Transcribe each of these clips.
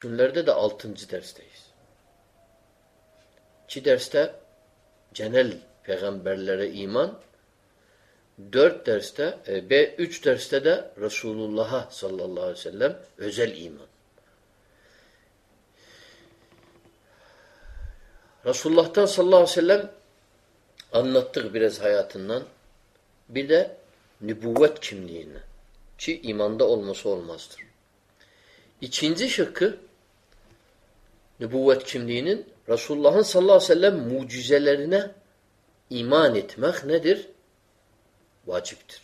Günlerde de altıncı dersteyiz. İki derste genel peygamberlere iman, dört derste, e, üç derste de Resulullah'a sallallahu aleyhi ve sellem özel iman. Resulullah'tan sallallahu aleyhi ve sellem anlattık biraz hayatından. Bir de nübüvvet kimliğini. Ki imanda olması olmazdır. İkinci şıkkı nübüvvet kimliğinin Resulullah'ın sallallahu aleyhi ve sellem mucizelerine iman etmek nedir? Vaciptir.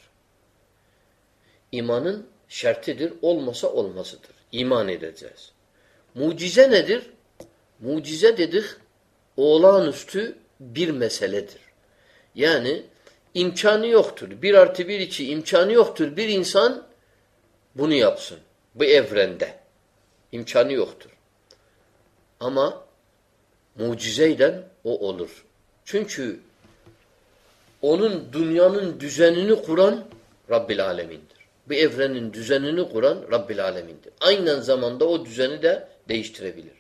İmanın şertidir. Olmasa olmasıdır. İman edeceğiz. Mucize nedir? Mucize dedik olağanüstü bir meseledir. Yani imkanı yoktur. Bir artı bir iki imkanı yoktur. Bir insan bunu yapsın. Bu evrende. İmkanı yoktur. Ama mucizeyle o olur. Çünkü onun dünyanın düzenini kuran Rabbil Alemin'dir. Bu evrenin düzenini kuran Rabbil Alemin'dir. Aynı zamanda o düzeni de değiştirebilir.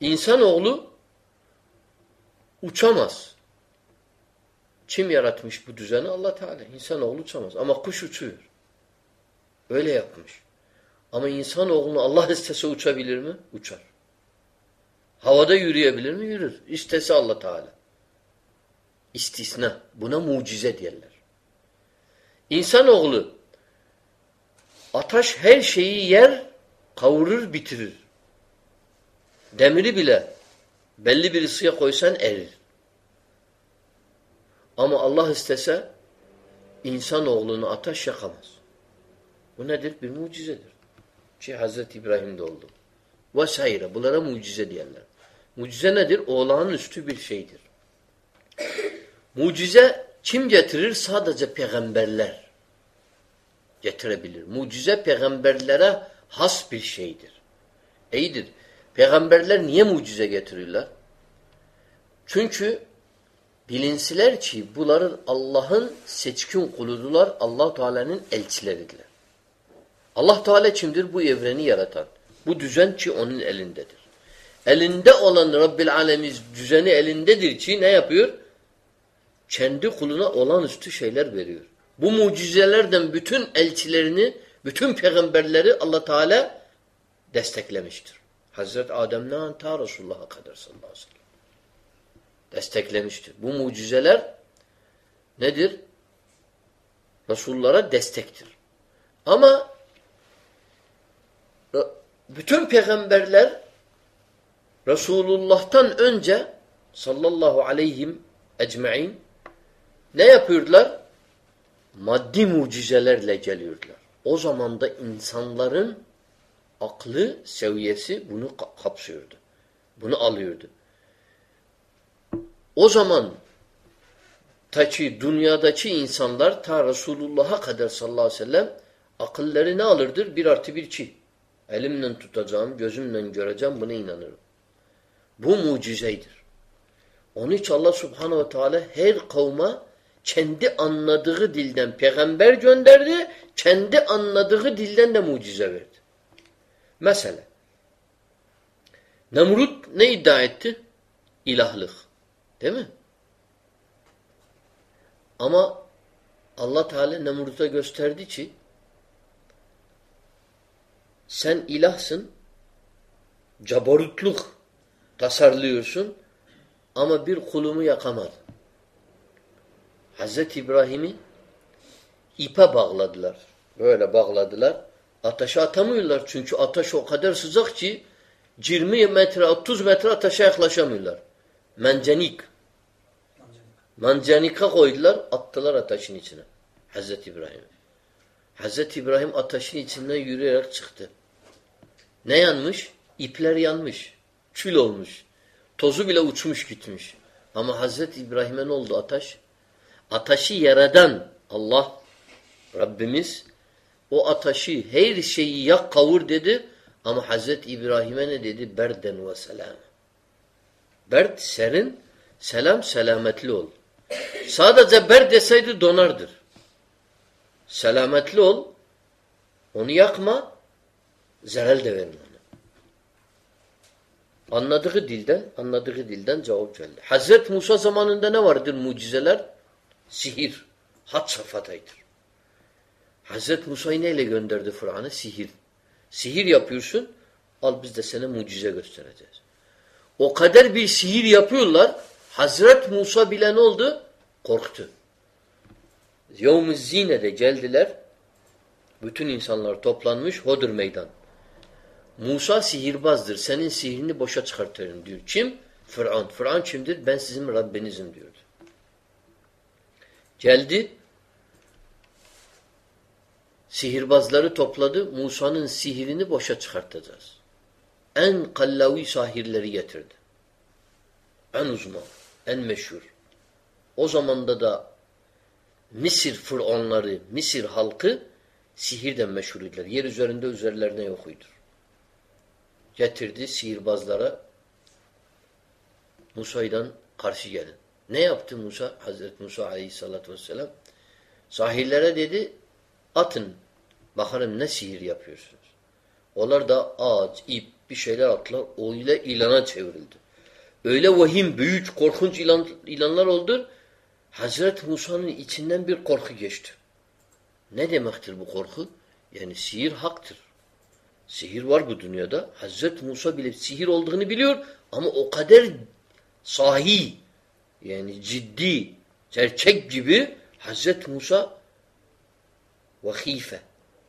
İnsanoğlu uçamaz. Kim yaratmış bu düzeni? Allah Teala. İnsanoğlu uçamaz. Ama kuş uçuyor. Öyle yapmış. Ama insanoğlunu Allah istese uçabilir mi? Uçar. Havada yürüyebilir mi? Yürür. İstese Allah Teala. İstisna. Buna mucize diyorlar. İnsanoğlu ataş her şeyi yer, kavurur, bitirir. Demiri bile belli bir ısıya koysan erir. Ama Allah istese insanoğlunu ataş yakamaz. Bu nedir? Bir mucizedir. Ki Hazreti İbrahim'de oldu. Vesaire. Bunlara mucize diyorlar. Mucize nedir? Oğlanın üstü bir şeydir. Mucize kim getirir? Sadece peygamberler getirebilir. Mucize peygamberlere has bir şeydir. İyidir. Peygamberler niye mucize getirirler? Çünkü bilinsiler ki bunların Allah'ın seçkin kuludular, allah Teala'nın elçileridirler. Allah Teala kimdir? Bu evreni yaratan. Bu düzen ki onun elindedir. Elinde olan Rabbil Alemiz düzeni elindedir ki ne yapıyor? Kendi kuluna olağanüstü şeyler veriyor. Bu mucizelerden bütün elçilerini, bütün peygamberleri Allah Teala desteklemiştir. Hazreti Adem'den ta Resulullah'a kadar sallallahu aleyhi ve sellem. Desteklemiştir. Bu mucizeler nedir? Resullara destektir. Ama bütün peygamberler Resulullah'tan önce sallallahu aleyhim ecmain ne yapıyordular? Maddi mucizelerle geliyordular. O zaman da insanların aklı seviyesi bunu kapsıyordu. Bunu alıyordu. O zaman ta ki dünyadaki insanlar ta Resulullah'a kadar sallallahu aleyhi ve sellem akılları ne alırdır? Bir artı bir iki. Elimle tutacağım, gözümle göreceğim, buna inanırım. Bu mucizeydir. Onun için Allah subhanehu ve teala her kavme kendi anladığı dilden peygamber gönderdi, kendi anladığı dilden de mucize verdi. Mesela Nemrut ne iddia etti? İlahlık. Değil mi? Ama Allah Teala Nemrut'a gösterdi ki sen ilahsın cabarutluk tasarlıyorsun ama bir kulumu yakamadın. Hazreti İbrahim'i ipe bağladılar. Böyle bağladılar. Ateşe atamıyorlar çünkü ateş o kadar sıcak ki 20 metre 30 metre ateşe yaklaşamıyorlar. Mencenik. Mencenika koydular attılar ateşin içine. Hazreti İbrahim. Hazreti İbrahim ateşin içinden yürüyerek çıktı. Ne yanmış? İpler yanmış. Kül olmuş. Tozu bile uçmuş gitmiş. Ama Hazreti İbrahim'e ne oldu ateş? Ateşi yaradan Allah Rabbimiz o ateşi her şeyi yak kavur dedi ama Hazreti İbrahim'e ne dedi? Berden ve selam. Berd serin, selam selametli ol. Sadece ber deseydi donardır. Selametli ol. Onu yakma, zerel de verme. Anladığı dilden, anladığı dilden cevap geldi. Hazret Musa zamanında ne vardır mucizeler? Sihir. Had safhataydır. Hazret Musa'yı neyle gönderdi Fıraun'a? Sihir. Sihir yapıyorsun, al biz de sana mucize göstereceğiz. O kadar bir sihir yapıyorlar, Hazret Musa bile ne oldu? Korktu. Yevm-i Zine'de geldiler, bütün insanlar toplanmış, hodur meydan. Musa sihirbazdır. Senin sihirini boşa çıkartırım diyor. Kim? Fıraun. Fıraun kimdir? Ben sizin Rabbinizim diyordu. Geldi. Sihirbazları topladı. Musa'nın sihirini boşa çıkartacağız. En kallavi sahirleri getirdi. En uzman, en meşhur. O zamanda da Mısır fıraunları, Mısır halkı sihirden meşhur idiler. Yer üzerinde üzerlerine yokuydur getirdi sihirbazlara Musa'dan karşı gelin. Ne yaptı Musa? Hazreti Musa aleyhissalatü vesselam sahillere dedi atın bakalım ne sihir yapıyorsunuz. Onlar da ağaç, ip bir şeyler attılar. O ile ilana çevrildi. Öyle vahim, büyük, korkunç ilan, ilanlar oldu. Hazreti Musa'nın içinden bir korku geçti. Ne demektir bu korku? Yani sihir haktır. Sihir var bu dünyada. Hazreti Musa bile sihir olduğunu biliyor ama o kadar sahi yani ciddi, gerçek gibi Hazreti Musa vahife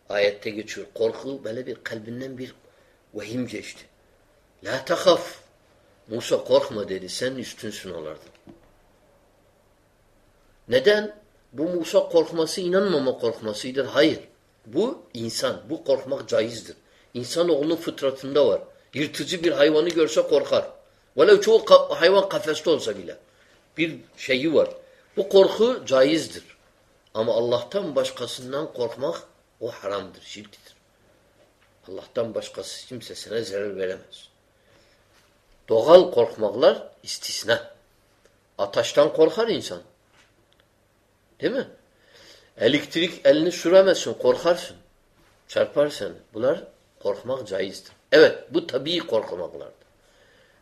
ayette geçiyor. Korku böyle bir kalbinden bir vahim geçti. La takaf. Musa korkma dedi. Sen üstünsün olardı. Neden? Bu Musa korkması inanmama korkmasıdır. Hayır. Bu insan. Bu korkmak caizdir. İnsanoğlunun fıtratında var. Yırtıcı bir hayvanı görse korkar. Velev çoğu ka hayvan kafeste olsa bile. Bir şeyi var. Bu korku caizdir. Ama Allah'tan başkasından korkmak o haramdır, şirktir. Allah'tan başkası kimsesine zarar veremez. Doğal korkmaklar istisna. Ataştan korkar insan. Değil mi? Elektrik elini süremezsin, korkarsın. Çarpar seni. Bunlar Korkmak caizdir. Evet bu tabii korkmaklardır.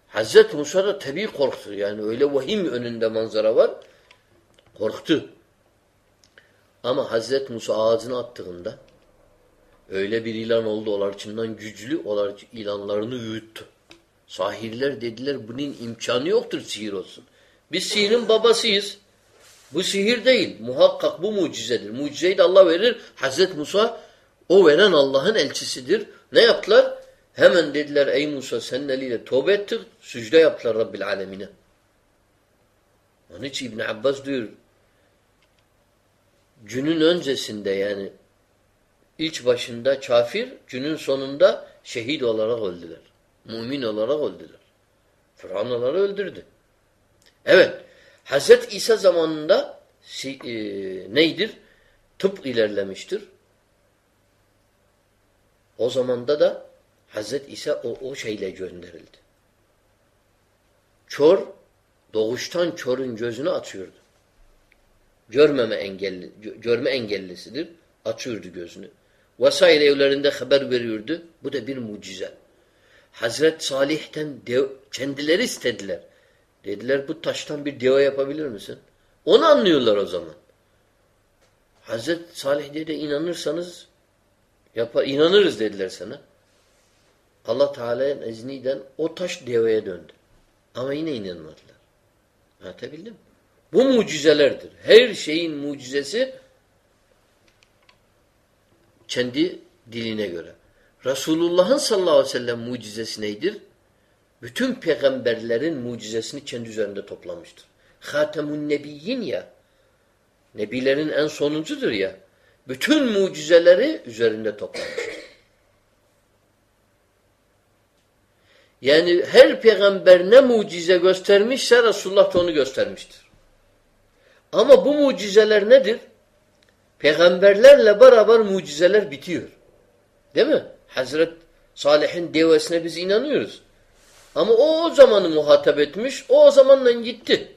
Hazreti Musa da tabii korktu. Yani öyle vahim önünde manzara var. Korktu. Ama Hazreti Musa ağzını attığında öyle bir ilan oldu. Onlar içinden güçlü. Onlar ilanlarını yuttu. Sahirler dediler bunun imkanı yoktur sihir olsun. Biz sihirin babasıyız. Bu sihir değil. Muhakkak bu mucizedir. Mucizeyi de Allah verir. Hazreti Musa o veren Allah'ın elçisidir. Ne yaptılar? Hemen dediler ey Musa senin eliyle tövbe ettik. Sücde yaptılar Rabbil alemine. Onun için İbn Abbas diyor günün öncesinde yani ilk başında kafir, günün sonunda şehit olarak öldüler. Mümin olarak öldüler. Firavunları öldürdü. Evet. Hazret İsa zamanında e, neydir? Tıp ilerlemiştir. O zamanda da Hazret İsa o, o şeyle gönderildi. Kör, doğuştan körün gözünü açıyordu. Görmeme engelli, görme engellisidir. Açıyordu gözünü. Vesaire evlerinde haber veriyordu. Bu da bir mucize. Hazret Salih'ten dev, kendileri istediler. Dediler bu taştan bir deva yapabilir misin? Onu anlıyorlar o zaman. Hazret Salih dedi inanırsanız Yapar, inanırız dediler sana. Allah Teala'nın izniyle o taş deveye döndü. Ama yine inanmadılar. Anlatabildim mi? Bu mucizelerdir. Her şeyin mucizesi kendi diline göre. Resulullah'ın sallallahu aleyhi ve sellem mucizesi neydir? Bütün peygamberlerin mucizesini kendi üzerinde toplamıştır. Hatemun Nebiyyin ya. Nebilerin en sonuncudur ya. Bütün mucizeleri üzerinde toplamıştır. Yani her peygamber ne mucize göstermişse Resulullah da onu göstermiştir. Ama bu mucizeler nedir? Peygamberlerle beraber mucizeler bitiyor. Değil mi? Hazret Salih'in devesine biz inanıyoruz. Ama o o zamanı muhatap etmiş, o o zamanla gitti.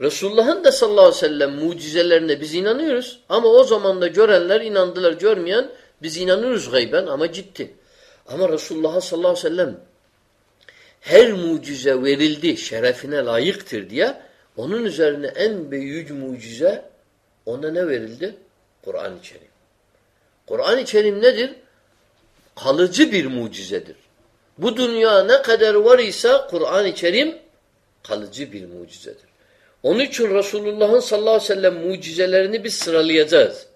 Resulullah'ın da sallallahu aleyhi ve sellem mucizelerine biz inanıyoruz. Ama o zaman da görenler inandılar, görmeyen biz inanıyoruz gayben ama ciddi. Ama Resulullah sallallahu aleyhi ve sellem her mucize verildi, şerefine layıktır diye onun üzerine en büyük mucize ona ne verildi? Kur'an-ı Kerim. Kur'an-ı Kerim nedir? Kalıcı bir mucizedir. Bu dünya ne kadar var ise Kur'an-ı Kerim kalıcı bir mucizedir. Onun için Resulullah'ın sallallahu aleyhi ve sellem mucizelerini biz sıralayacağız.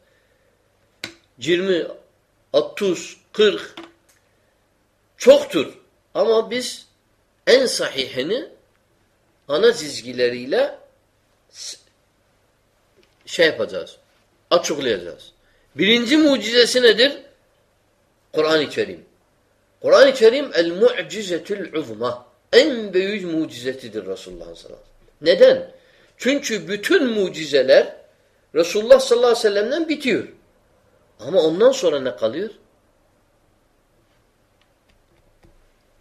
20, 30, 40 çoktur. Ama biz en sahihini ana çizgileriyle şey yapacağız. Açıklayacağız. Birinci mucizesi nedir? Kur'an-ı Kerim. Kur'an-ı Kerim el-mu'cizetül uzma. En büyük mucizetidir Resulullah sallallahu aleyhi ve sellem. Neden? Çünkü bütün mucizeler Resulullah sallallahu aleyhi ve sellem'den bitiyor. Ama ondan sonra ne kalıyor?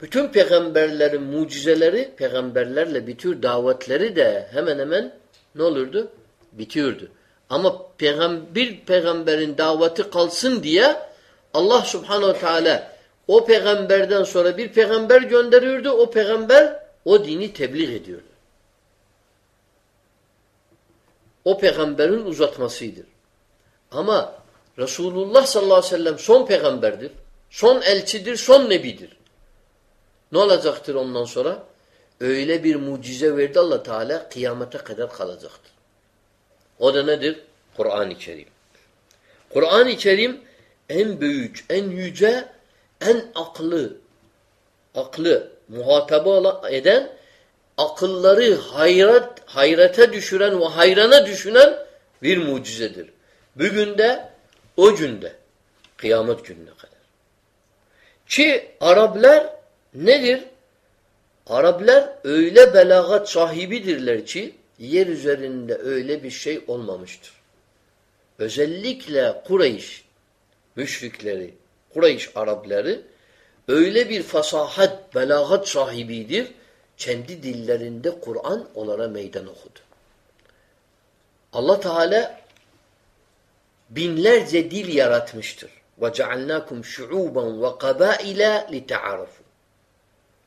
Bütün peygamberlerin mucizeleri peygamberlerle bitiyor. Davetleri de hemen hemen ne olurdu? Bitiyordu. Ama peygam bir peygamberin daveti kalsın diye Allah subhanehu teala o peygamberden sonra bir peygamber gönderiyordu. O peygamber o dini tebliğ ediyordu. O peygamberin uzatmasıdır. Ama Resulullah sallallahu aleyhi ve sellem son peygamberdir. Son elçidir, son nebidir. Ne olacaktır ondan sonra? Öyle bir mucize verdi allah Teala kıyamete kadar kalacaktır. O da nedir? Kur'an-ı Kerim. Kur'an-ı Kerim en büyük, en yüce, en aklı, aklı muhatabı eden, akılları hayrat, hayrete düşüren ve hayrana düşünen bir mucizedir. Bugün de o günde, kıyamet gününe kadar. Ki Araplar nedir? Araplar öyle belagat sahibidirler ki yer üzerinde öyle bir şey olmamıştır. Özellikle Kureyş müşrikleri, Kureyş Arapları öyle bir fasahat, belagat sahibidir Kendi dillerinde Kur'an onlara meydan okudu. Allah Teala binlerce dil yaratmıştır. وَجَعَلْنَاكُمْ شُعُوبًا وَقَبَائِلَا لِتَعَرَفُوا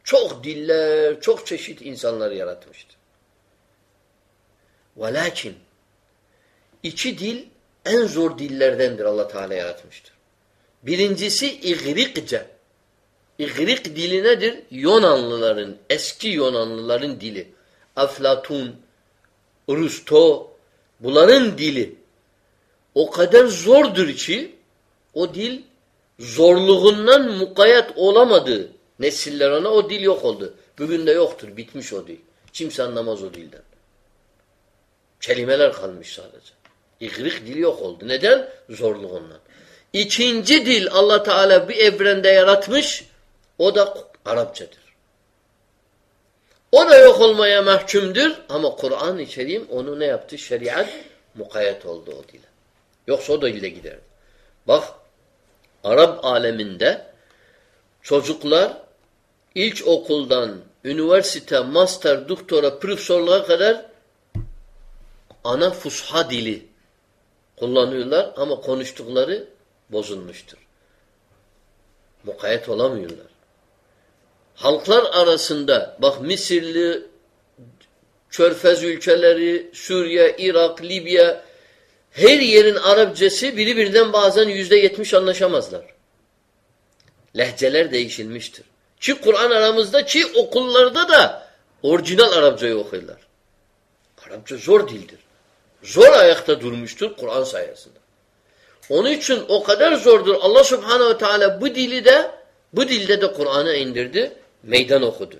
Çok diller, çok çeşit insanlar yaratmıştır. Velakin iki dil en zor dillerdendir Allah Teala yaratmıştır. Birincisi İğrikçe. İğrik dili nedir? Yunanlıların, eski Yunanlıların dili. Aflatun, Rusto, bunların dili. O kadar zordur ki o dil zorluğundan mukayyet olamadı. Nesiller ona o dil yok oldu. Bugün de yoktur. Bitmiş o dil. Kimse anlamaz o dilden. Kelimeler kalmış sadece. İgrik dil yok oldu. Neden? Zorluğundan. İkinci dil Allah Teala bir evrende yaratmış. O da Arapçadır. O da yok olmaya mahkumdur ama Kur'an-ı Kerim onu ne yaptı? Şeriat mukayyet oldu o dile. Yoksa o da ile giderdi. Bak Arap aleminde çocuklar ilk okuldan üniversite, master, doktora, profesorluğa kadar ana fusha dili kullanıyorlar ama konuştukları bozulmuştur. Mukayyet olamıyorlar. Halklar arasında bak Mısırlı, Körfez ülkeleri, Suriye, Irak, Libya her yerin Arapçası biri birden bazen yüzde yetmiş anlaşamazlar. Lehçeler değişilmiştir. Ki Kur'an aramızda ki okullarda da orijinal Arapçayı okuyorlar. Arapça zor dildir. Zor ayakta durmuştur Kur'an sayesinde. Onun için o kadar zordur. Allah Subhanahu ve Teala bu dili de bu dilde de Kur'an'ı indirdi. Meydan okudu.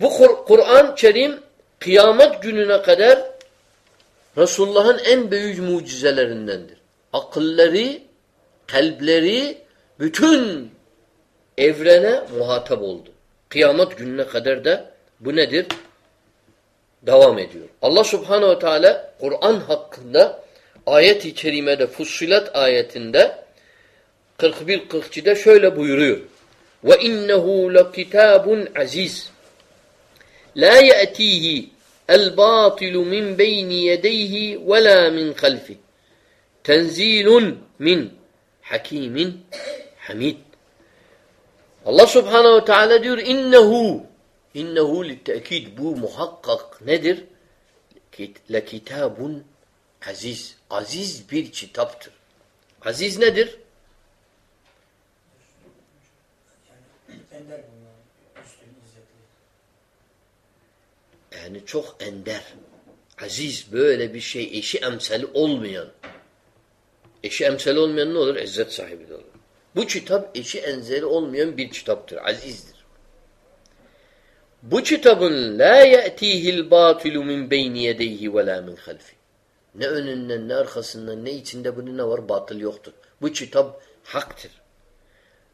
Bu Kur'an Kerim kıyamet gününe kadar Resulullah'ın en büyük mucizelerindendir. Akılları, kalpleri bütün evrene muhatap oldu. Kıyamet gününe kadar da bu nedir? Devam ediyor. Allah Subhanahu ve Teala Kur'an hakkında ayet-i kerimede Fussilat ayetinde 41-42'de şöyle buyuruyor. Ve innehu lekitabun aziz la ye'tihi el-batilu min beyni yedeyhi ve la min halfi tenzilun min hakimin hamid Allah subhanehu ve teala diyor innehu innehu littekid bu muhakkak nedir? Le kitabun aziz. Aziz bir kitaptır. Aziz nedir? Yani çok ender. Aziz böyle bir şey eşi emsali olmayan. Eşi emsali olmayan ne olur? İzzet sahibi de olur. Bu kitap eşi enzeli olmayan bir kitaptır. Azizdir. Bu kitabın la ye'tihil batilu min beyni yedeyhi ve la min halfi. Ne önünden ne arkasından ne içinde bunun ne var? Batıl yoktur. Bu kitap haktır.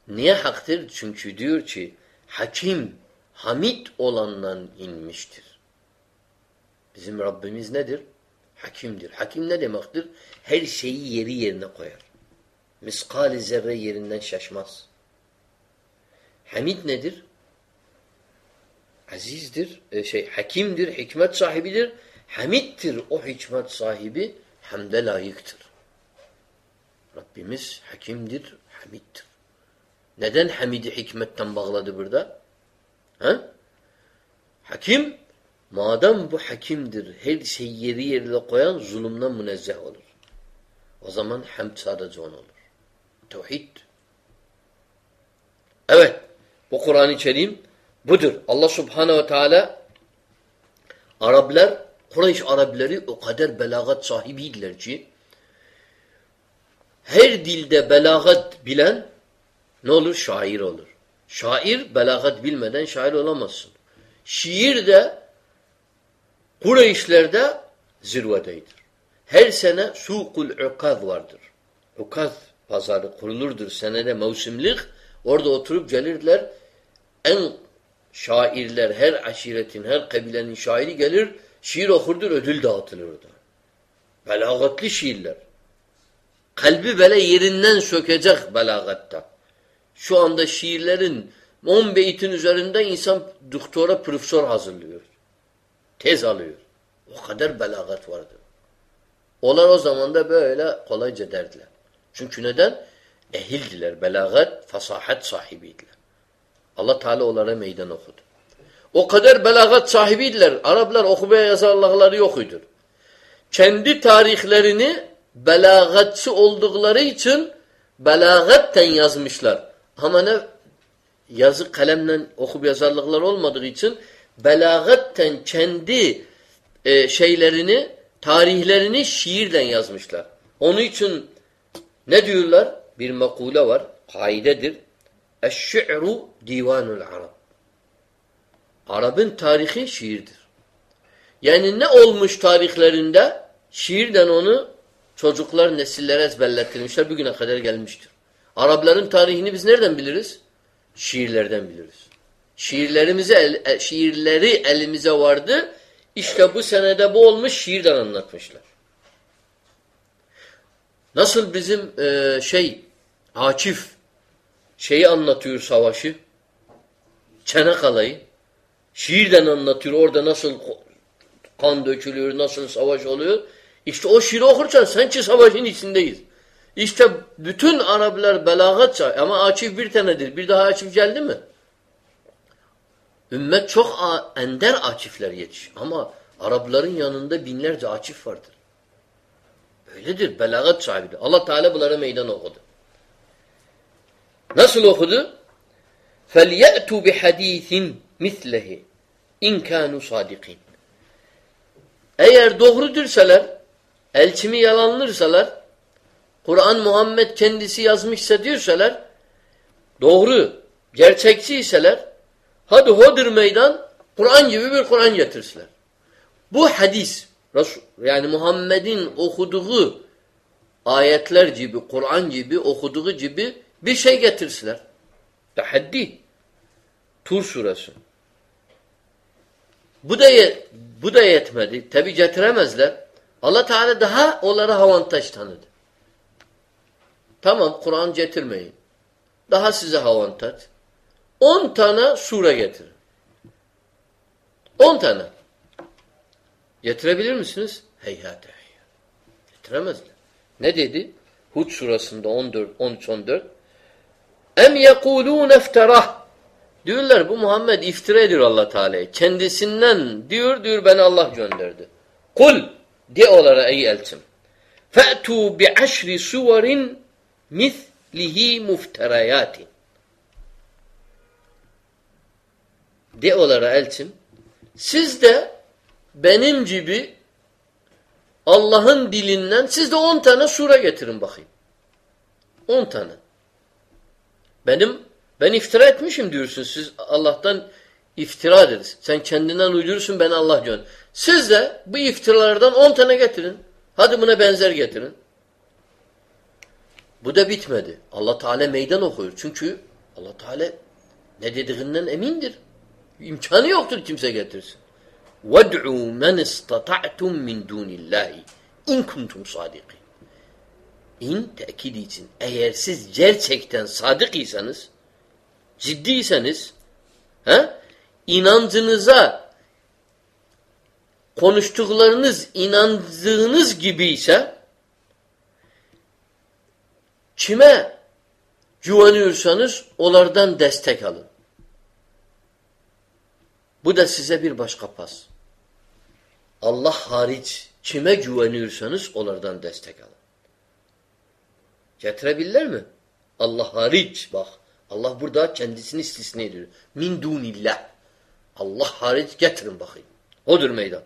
Niye haktır? Çünkü diyor ki hakim, hamid olandan inmiştir. Bizim Rabbimiz nedir? Hakimdir. Hakim ne demektir? Her şeyi yeri yerine koyar. Miskali zerre yerinden şaşmaz. Hamid nedir? Azizdir, e, şey hakimdir, hikmet sahibidir. Hamidtir o hikmet sahibi, hamde layıktır. Rabbimiz hakimdir, hamiddir. Neden hamidi hikmetten bağladı burada? Ha? Hakim, madem bu hakimdir, her şeyi yeri yerine koyan zulümden münezzeh olur. O zaman hamd sadece on olur. Tevhid. Evet, bu Kur'an-ı Kerim budur. Allah Subhanahu ve Teala Araplar, Kureyş Arapları o kadar belagat sahibiydiler ki her dilde belagat bilen ne olur? Şair olur. Şair belagat bilmeden şair olamazsın. Şiir de Kureyşlerde zirvedeydir. Her sene sukul ukaz vardır. Ukaz pazarı kurulurdur senede mevsimlik. Orada oturup gelirler. En şairler, her aşiretin, her kabilenin şairi gelir, şiir okurdur, ödül dağıtılır orada. Belagatlı şiirler. Kalbi böyle yerinden sökecek belagatta. Şu anda şiirlerin 10 beytin üzerinde insan doktora, profesör hazırlıyor. Tez alıyor. O kadar belagat vardı. Onlar o zaman da böyle kolayca derdiler. Çünkü neden? Ehildiler. Belagat, fasahat sahibiydiler. Allah Teala onlara meydan okudu. O kadar belagat sahibiydiler. Araplar okumaya yazarlıkları yokuydu. Kendi tarihlerini belagatçı oldukları için belagatten yazmışlar. Ama ne yazı kalemle okup yazarlıklar olmadığı için belagatten kendi e, şeylerini, tarihlerini şiirden yazmışlar. Onun için ne diyorlar? Bir makule var, kaidedir. Eş-şi'ru divanul Arab. Arap'ın tarihi şiirdir. Yani ne olmuş tarihlerinde? Şiirden onu çocuklar, nesillere ezberlettirmişler. Bugüne kadar gelmiştir. Arapların tarihini biz nereden biliriz? Şiirlerden biliriz. Şiirlerimize el, e, şiirleri elimize vardı. İşte bu senede bu olmuş şiirden anlatmışlar. Nasıl bizim e, şey Akif şeyi anlatıyor savaşı. Çanakkale'yi. Şiirden anlatıyor orada nasıl kan dökülüyor, nasıl savaş oluyor. İşte o şiiri okursan sanki savaşın içindeyiz. İşte bütün Araplar belagat ama Akif bir tanedir. Bir daha Akif geldi mi? Ümmet çok ender Akifler yetiş. Ama Arapların yanında binlerce Akif vardır. Öyledir. Belagat sahibidir. Allah Teala bunlara meydan okudu. Nasıl okudu? فَلْيَأْتُوا بِحَد۪يثٍ مِثْلَهِ اِنْ كَانُوا صَادِقِينَ Eğer doğrudursalar, elçimi yalanlırsalar, Kur'an Muhammed kendisi yazmışsa diyorsalar, doğru, gerçekçi iseler, hadi hodur meydan, Kur'an gibi bir Kur'an getirsinler. Bu hadis, yani Muhammed'in okuduğu ayetler gibi, Kur'an gibi, okuduğu gibi bir şey getirsinler. Tahaddi. Tur suresi. Bu da bu da yetmedi. Tabi getiremezler. Allah Teala daha onlara avantaj tanıdı. Tamam Kur'an getirmeyin. Daha size avantaj. On tane sure getirin. On tane. Getirebilir misiniz? Heyhat heyhat. Getiremezler. Ne dedi? Hud surasında 14, 13, 14 Em yekulûne efterah Diyorlar bu Muhammed iftira ediyor Allah Teala'ya. Kendisinden diyor diyor beni Allah gönderdi. Kul de onlara ey elçim. Fe'tu bi aşri suvarin mislihi mufterayatin. De onlara elçim. Siz de benim gibi Allah'ın dilinden siz de on tane sure getirin bakayım. On tane. Benim ben iftira etmişim diyorsun. Siz Allah'tan iftira ederiz. Sen kendinden uydurursun ben Allah gönder. Siz de bu iftiralardan on tane getirin. Hadi buna benzer getirin. Bu da bitmedi. Allah Teala meydan okuyor. Çünkü Allah Teala ne dediğinden emindir. İmkanı yoktur kimse getirsin. وَدْعُوا مَنْ اِسْتَطَعْتُمْ مِنْ دُونِ اللّٰهِ اِنْ كُنْتُمْ صَادِقِينَ İn tekid için eğer siz gerçekten sadık iseniz ciddiyseniz he, inancınıza konuştuklarınız inandığınız gibi ise kime güveniyorsanız onlardan destek alın. Bu da size bir başka pas. Allah hariç kime güveniyorsanız onlardan destek alın. Getirebilirler mi? Allah hariç bak. Allah burada kendisini istisna ediyor. Min dunillah. Allah hariç getirin bakayım. Odur meydan.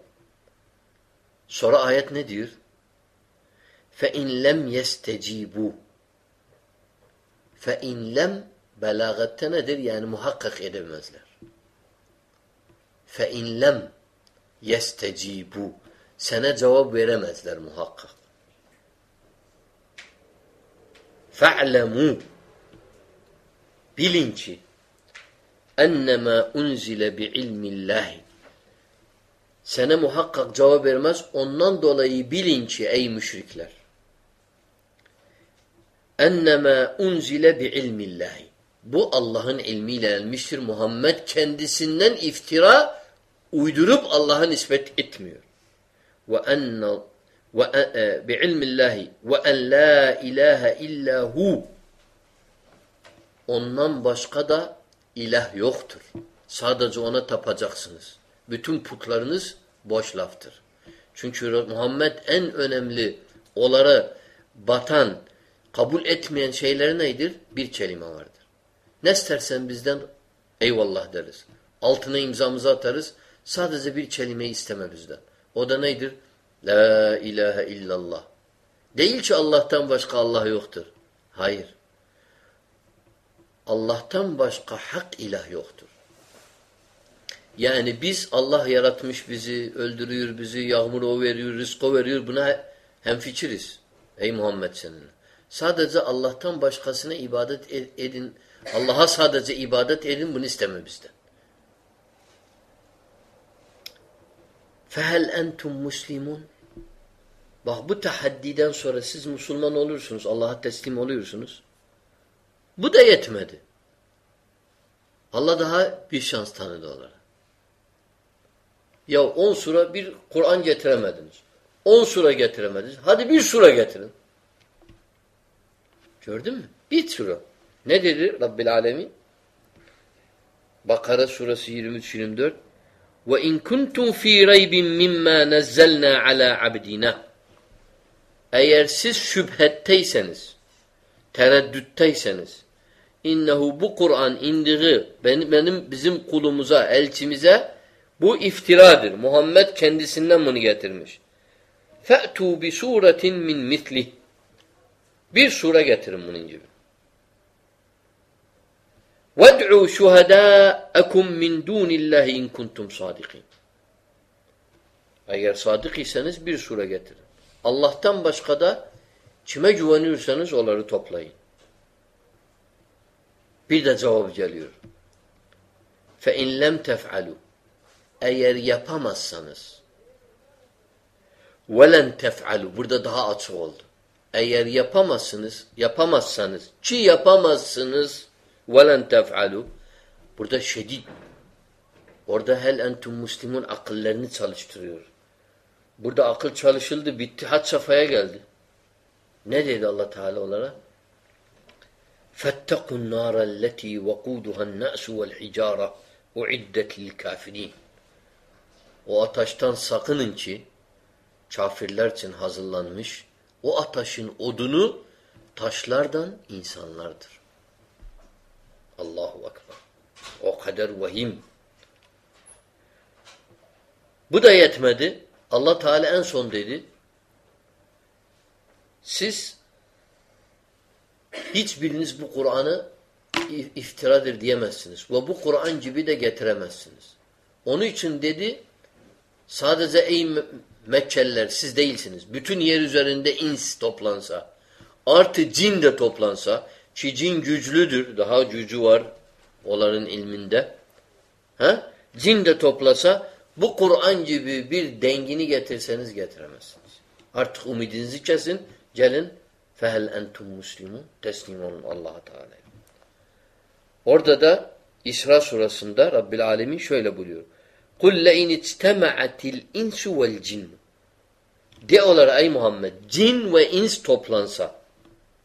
Sonra ayet ne diyor? فَاِنْ لَمْ يَسْتَجِيبُوا fe inlem belagatte nedir? Yani muhakkak edemezler. Fe inlem yestecibu sana cevap veremezler muhakkak. Fe'lemû bilin ki ennemâ unzile bi'ilmillâhi sana muhakkak cevap vermez. Ondan dolayı bilin ki ey müşrikler ennemâ unzile bi ilmillahi bu Allah'ın ilmiyle elmiştir. Muhammed kendisinden iftira uydurup Allah'a nispet etmiyor. Ve enne ve bi ilmillahi ve en la ilahe illa hu Ondan başka da ilah yoktur. Sadece ona tapacaksınız. Bütün putlarınız boş laftır. Çünkü Muhammed en önemli olara batan, kabul etmeyen şeyler neydir? Bir kelime vardır. Ne istersen bizden eyvallah deriz. Altına imzamızı atarız. Sadece bir kelimeyi isteme bizden. O da neydir? La ilahe illallah. Değil ki Allah'tan başka Allah yoktur. Hayır. Allah'tan başka hak ilah yoktur. Yani biz Allah yaratmış bizi, öldürüyor bizi, yağmur o veriyor, rızk o veriyor. Buna hemfikiriz. Ey Muhammed seninle. Sadece Allah'tan başkasına ibadet edin. Allah'a sadece ibadet edin bunu isteme bizden. Fehel entum muslimun? Bak bu tahaddiden sonra siz Müslüman olursunuz. Allah'a teslim oluyorsunuz. Bu da yetmedi. Allah daha bir şans tanıdı onlara. Ya on sura bir Kur'an getiremediniz. On sura getiremediniz. Hadi bir sura getirin. Gördün mü? Bir sura. Ne dedi Rabbil Alemin? Bakara suresi 23-24 Ve in kuntum fi raybin mimma nazzalna ala abdina Eğer siz şüphetteyseniz, tereddütteyseniz, innehu bu Kur'an indiği benim, benim bizim kulumuza, elçimize bu iftiradır. Muhammed kendisinden bunu getirmiş. Fe'tu bi suretin min mitlih. Bir sure getirin bunun gibi. وَدْعُوا شُهَدَاءَكُمْ مِنْ دُونِ اللّٰهِ اِنْ كُنْتُمْ صَادِقِينَ Eğer sadık iseniz bir sure getirin. Allah'tan başka da kime güveniyorsanız onları toplayın. Bir de cevap geliyor. فَاِنْ لَمْ تَفْعَلُوا Eğer yapamazsanız وَلَنْ تَفْعَلُوا Burada daha açık oldu. Eğer yapamazsınız, yapamazsanız, ki yapamazsınız وَلَنْ تَفْعَلُوا Burada şedid. Orada hel entum muslimun akıllarını çalıştırıyor. Burada akıl çalışıldı, bitti, had safhaya geldi. Ne dedi Allah Teala onlara? فَاتَّقُوا النَّارَ الَّتِي وَقُودُهَا النَّأْسُ وَالْحِجَارَةُ اُعِدَّتْ لِلْكَافِرِينَ O ateşten sakının ki kafirler için hazırlanmış o ateşin odunu taşlardan insanlardır. Allahu Ekber. O kadar vahim. Bu da yetmedi. Allah Teala en son dedi. Siz hiçbiriniz bu Kur'an'ı iftiradır diyemezsiniz. Ve bu Kur'an gibi de getiremezsiniz. Onun için dedi sadece ey Mekkeliler siz değilsiniz. Bütün yer üzerinde ins toplansa artı cin de toplansa ki cin güçlüdür. Daha gücü var onların ilminde. Ha? Cin de toplasa bu Kur'an gibi bir dengini getirseniz getiremezsiniz. Artık umidinizi kesin. Gelin fehel entum muslimun teslim olun Allah'a Teala. Orada da İsra surasında Rabbil Alemin şöyle buyuruyor. قُلْ لَاِنْ اِجْتَمَعَتِ الْاِنْسُ وَالْجِنُّ De olar ey Muhammed cin ve ins toplansa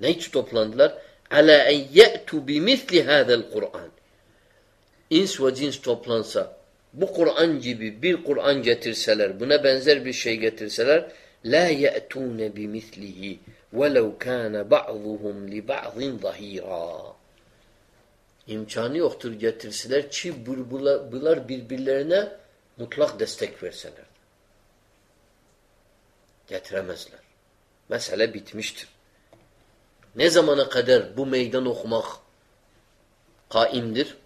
ne için toplandılar? عَلَى اَنْ يَأْتُوا بِمِثْلِ هَذَا الْقُرْآنِ İns ve cins toplansa bu Kur'an gibi bir Kur'an getirseler, buna benzer bir şey getirseler la ye'tûne bimislihi velev kâne ba'zuhum li ba'zin zahîrâ. İmkanı yoktur getirseler ki bunlar birbirlerine mutlak destek verseler. Getiremezler. Mesele bitmiştir. Ne zamana kadar bu meydan okumak kaimdir?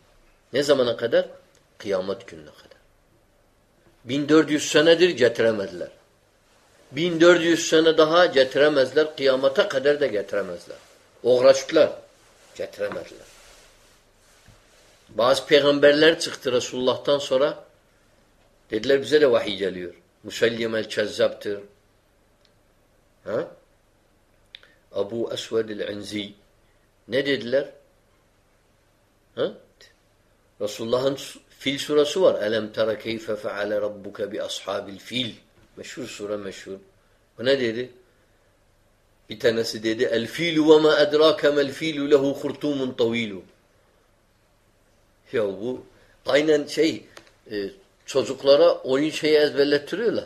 Ne zamana kadar? Kıyamet gününe kadar. 1400 senedir getiremediler. 1400 sene daha getiremezler. Kıyamata kadar da getiremezler. Uğraştılar. Getiremediler. Bazı peygamberler çıktı Resulullah'tan sonra. Dediler bize de vahiy geliyor. Musellim el-Kezzab'tır. Ha? Abu Esved el-Enzi. Ne dediler? Ha? Resulullah'ın fil surası var. Elem tera keyfe feale rabbuke bi ashabil fil. Meşhur sure meşhur. O ne dedi? Bir tanesi dedi el filu ve ma edrake mel filu lehu hurtumun tavilu. Ya bu aynen şey e, çocuklara oyun şeyi ezberlettiriyorlar.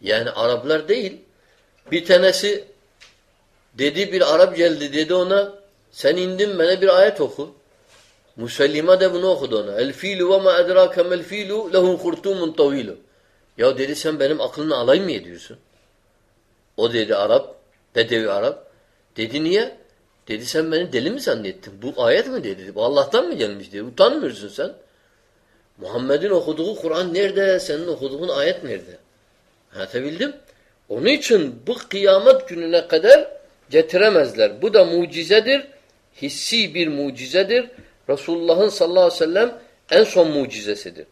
Yani Araplar değil. Bir tanesi dedi bir Arap geldi dedi ona sen indin bana bir ayet oku. Musellima da bunu okudu ona. El filu ve ma edrake mel filu lehum hurtumun tavilu. Ya dedi sen benim aklını alay mı ediyorsun? O dedi Arap, Bedevi Arap. Dedi niye? Dedi sen beni deli mi zannettin? Bu ayet mi dedi? Bu Allah'tan mı gelmiş dedi. Utanmıyorsun sen. Muhammed'in okuduğu Kur'an nerede? Senin okuduğun ayet nerede? Anlatabildim? Onun için bu kıyamet gününe kadar getiremezler. Bu da mucizedir. Hissi bir mucizedir. Resulullah'ın sallallahu aleyhi ve sellem en son mucizesidir.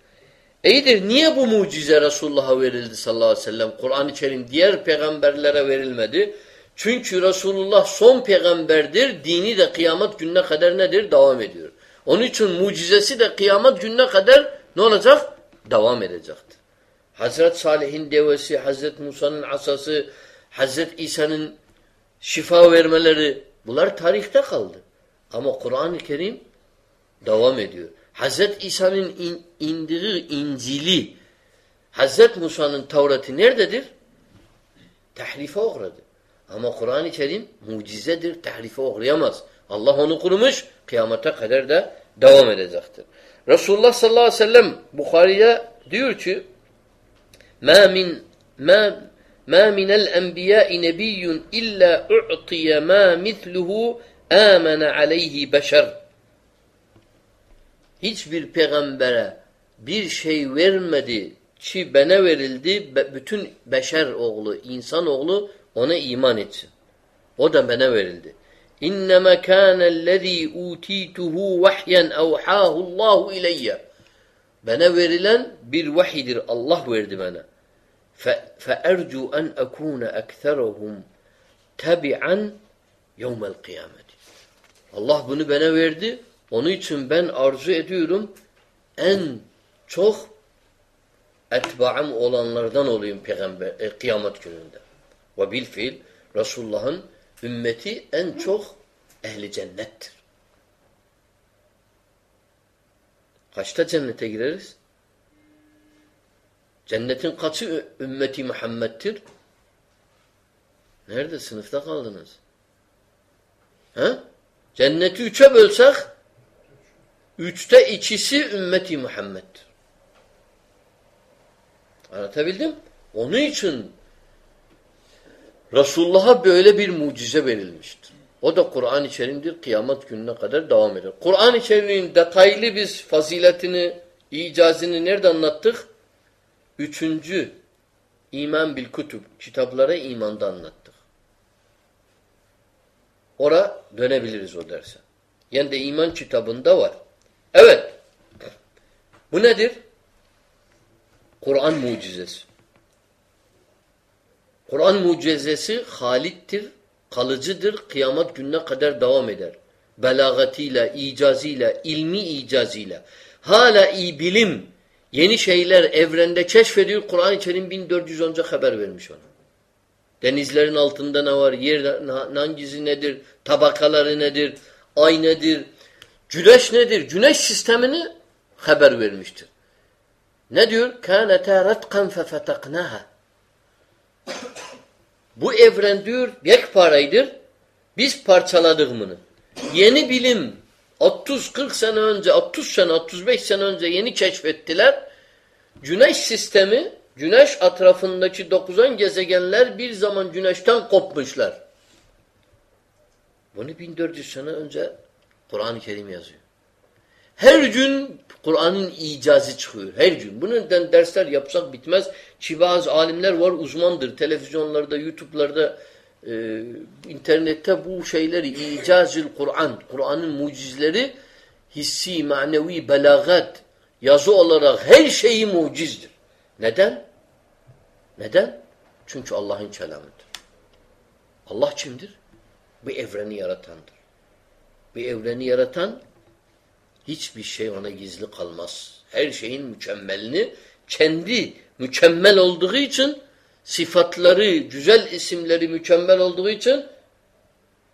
İyidir. Niye bu mucize Resulullah'a verildi sallallahu aleyhi ve sellem? Kur'an-ı diğer peygamberlere verilmedi. Çünkü Resulullah son peygamberdir. Dini de kıyamet gününe kadar nedir? Devam ediyor. Onun için mucizesi de kıyamet gününe kadar ne olacak? Devam edecektir. Hazret Salih'in devesi, Hazret Musa'nın asası, Hazret İsa'nın şifa vermeleri bunlar tarihte kaldı. Ama Kur'an-ı Kerim devam ediyor. Hazret İsa'nın in, indiği İncil'i, Hazret Musa'nın Tevrat'ı nerededir? Tahrife uğradı. Ama Kur'an-ı Kerim mucizedir, tahrife uğrayamaz. Allah onu kurmuş, kıyamete kadar da devam edecektir. Resulullah sallallahu aleyhi ve sellem Bukhari'ye diyor ki مَا مِنْ مَا مَا مِنَ الْاَنْبِيَاءِ نَبِيٌّ اِلَّا اُعْطِيَ مَا مِثْلُهُ آمَنَ عَلَيْهِ بَشَرٌ Hiçbir peygambere bir şey vermedi ki bana verildi, bütün beşer oğlu, insan oğlu ona iman etsin. O da bana verildi. İnneme kânellezî utîtuhu vahyen evhâhullâhu ileyye. Bana verilen bir vahidir. Allah verdi bana. فَاَرْجُوا أَنْ أَكُونَ أَكْثَرَهُمْ تَبِعًا يَوْمَ الْقِيَامَةِ Allah bunu bana verdi. Onun için ben arzu ediyorum en çok etbaım olanlardan olayım peygamber e, kıyamet gününde. Ve bil fiil Resulullah'ın ümmeti en çok ehli cennettir. Kaçta cennete gireriz? Cennetin kaçı ümmeti Muhammed'tir? Nerede? Sınıfta kaldınız. He? Cenneti üçe bölsek üçte ikisi ümmeti Muhammed'dir. Anlatabildim? Onun için Resulullah'a böyle bir mucize verilmiştir. O da Kur'an-ı Kerim'dir. Kıyamet gününe kadar devam eder. Kur'an-ı Kerim'in detaylı biz faziletini, icazını nerede anlattık? Üçüncü iman bil kutub. Kitaplara imanda anlattık. Ora dönebiliriz o derse. Yani de iman kitabında var. Evet. Bu nedir? Kur'an mucizesi. Kur'an mucizesi halittir, kalıcıdır, kıyamet gününe kadar devam eder. Belagatıyla, icazıyla, ilmi icazıyla. Hala iyi bilim, yeni şeyler evrende keşfediyor. Kur'an-ı Kerim 1400 önce haber vermiş ona. Denizlerin altında ne var, yer hangisi nedir, tabakaları nedir, ay nedir, güneş nedir? Güneş sistemini haber vermiştir. Ne diyor? كَانَتَا رَتْقًا فَفَتَقْنَاهَا bu evren diyor yekparaydır. Biz parçaladık bunu. Yeni bilim 30-40 sene önce, 30 sene, 35 sene önce yeni keşfettiler. Güneş sistemi, güneş etrafındaki 9'an gezegenler bir zaman güneşten kopmuşlar. Bunu 1400 sene önce Kur'an-ı Kerim yazıyor. Her gün Kur'an'ın icazı çıkıyor. Her gün. Bunun dersler yapsak bitmez. Ki bazı alimler var uzmandır. Televizyonlarda, YouTube'larda, e, internette bu şeyleri icazül Kur'an, Kur'an'ın mucizleri hissi, manevi, belagat, yazı olarak her şeyi mucizdir. Neden? Neden? Çünkü Allah'ın kelamıdır. Allah kimdir? Bu evreni yaratandır. Bu evreni yaratan Hiçbir şey ona gizli kalmaz. Her şeyin mükemmelini kendi mükemmel olduğu için sıfatları, güzel isimleri mükemmel olduğu için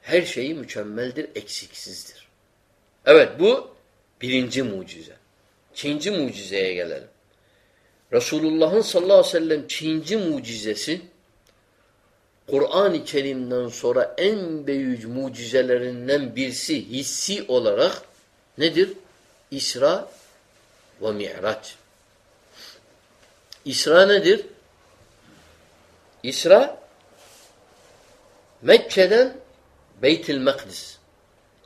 her şeyi mükemmeldir, eksiksizdir. Evet bu birinci mucize. Çinci mucizeye gelelim. Resulullah'ın sallallahu aleyhi ve sellem Çinci mucizesi Kur'an-ı Kerim'den sonra en büyük mucizelerinden birisi hissi olarak nedir? İsra ve Mi'raç. İsra nedir? İsra Mekke'den Beytül Mekdis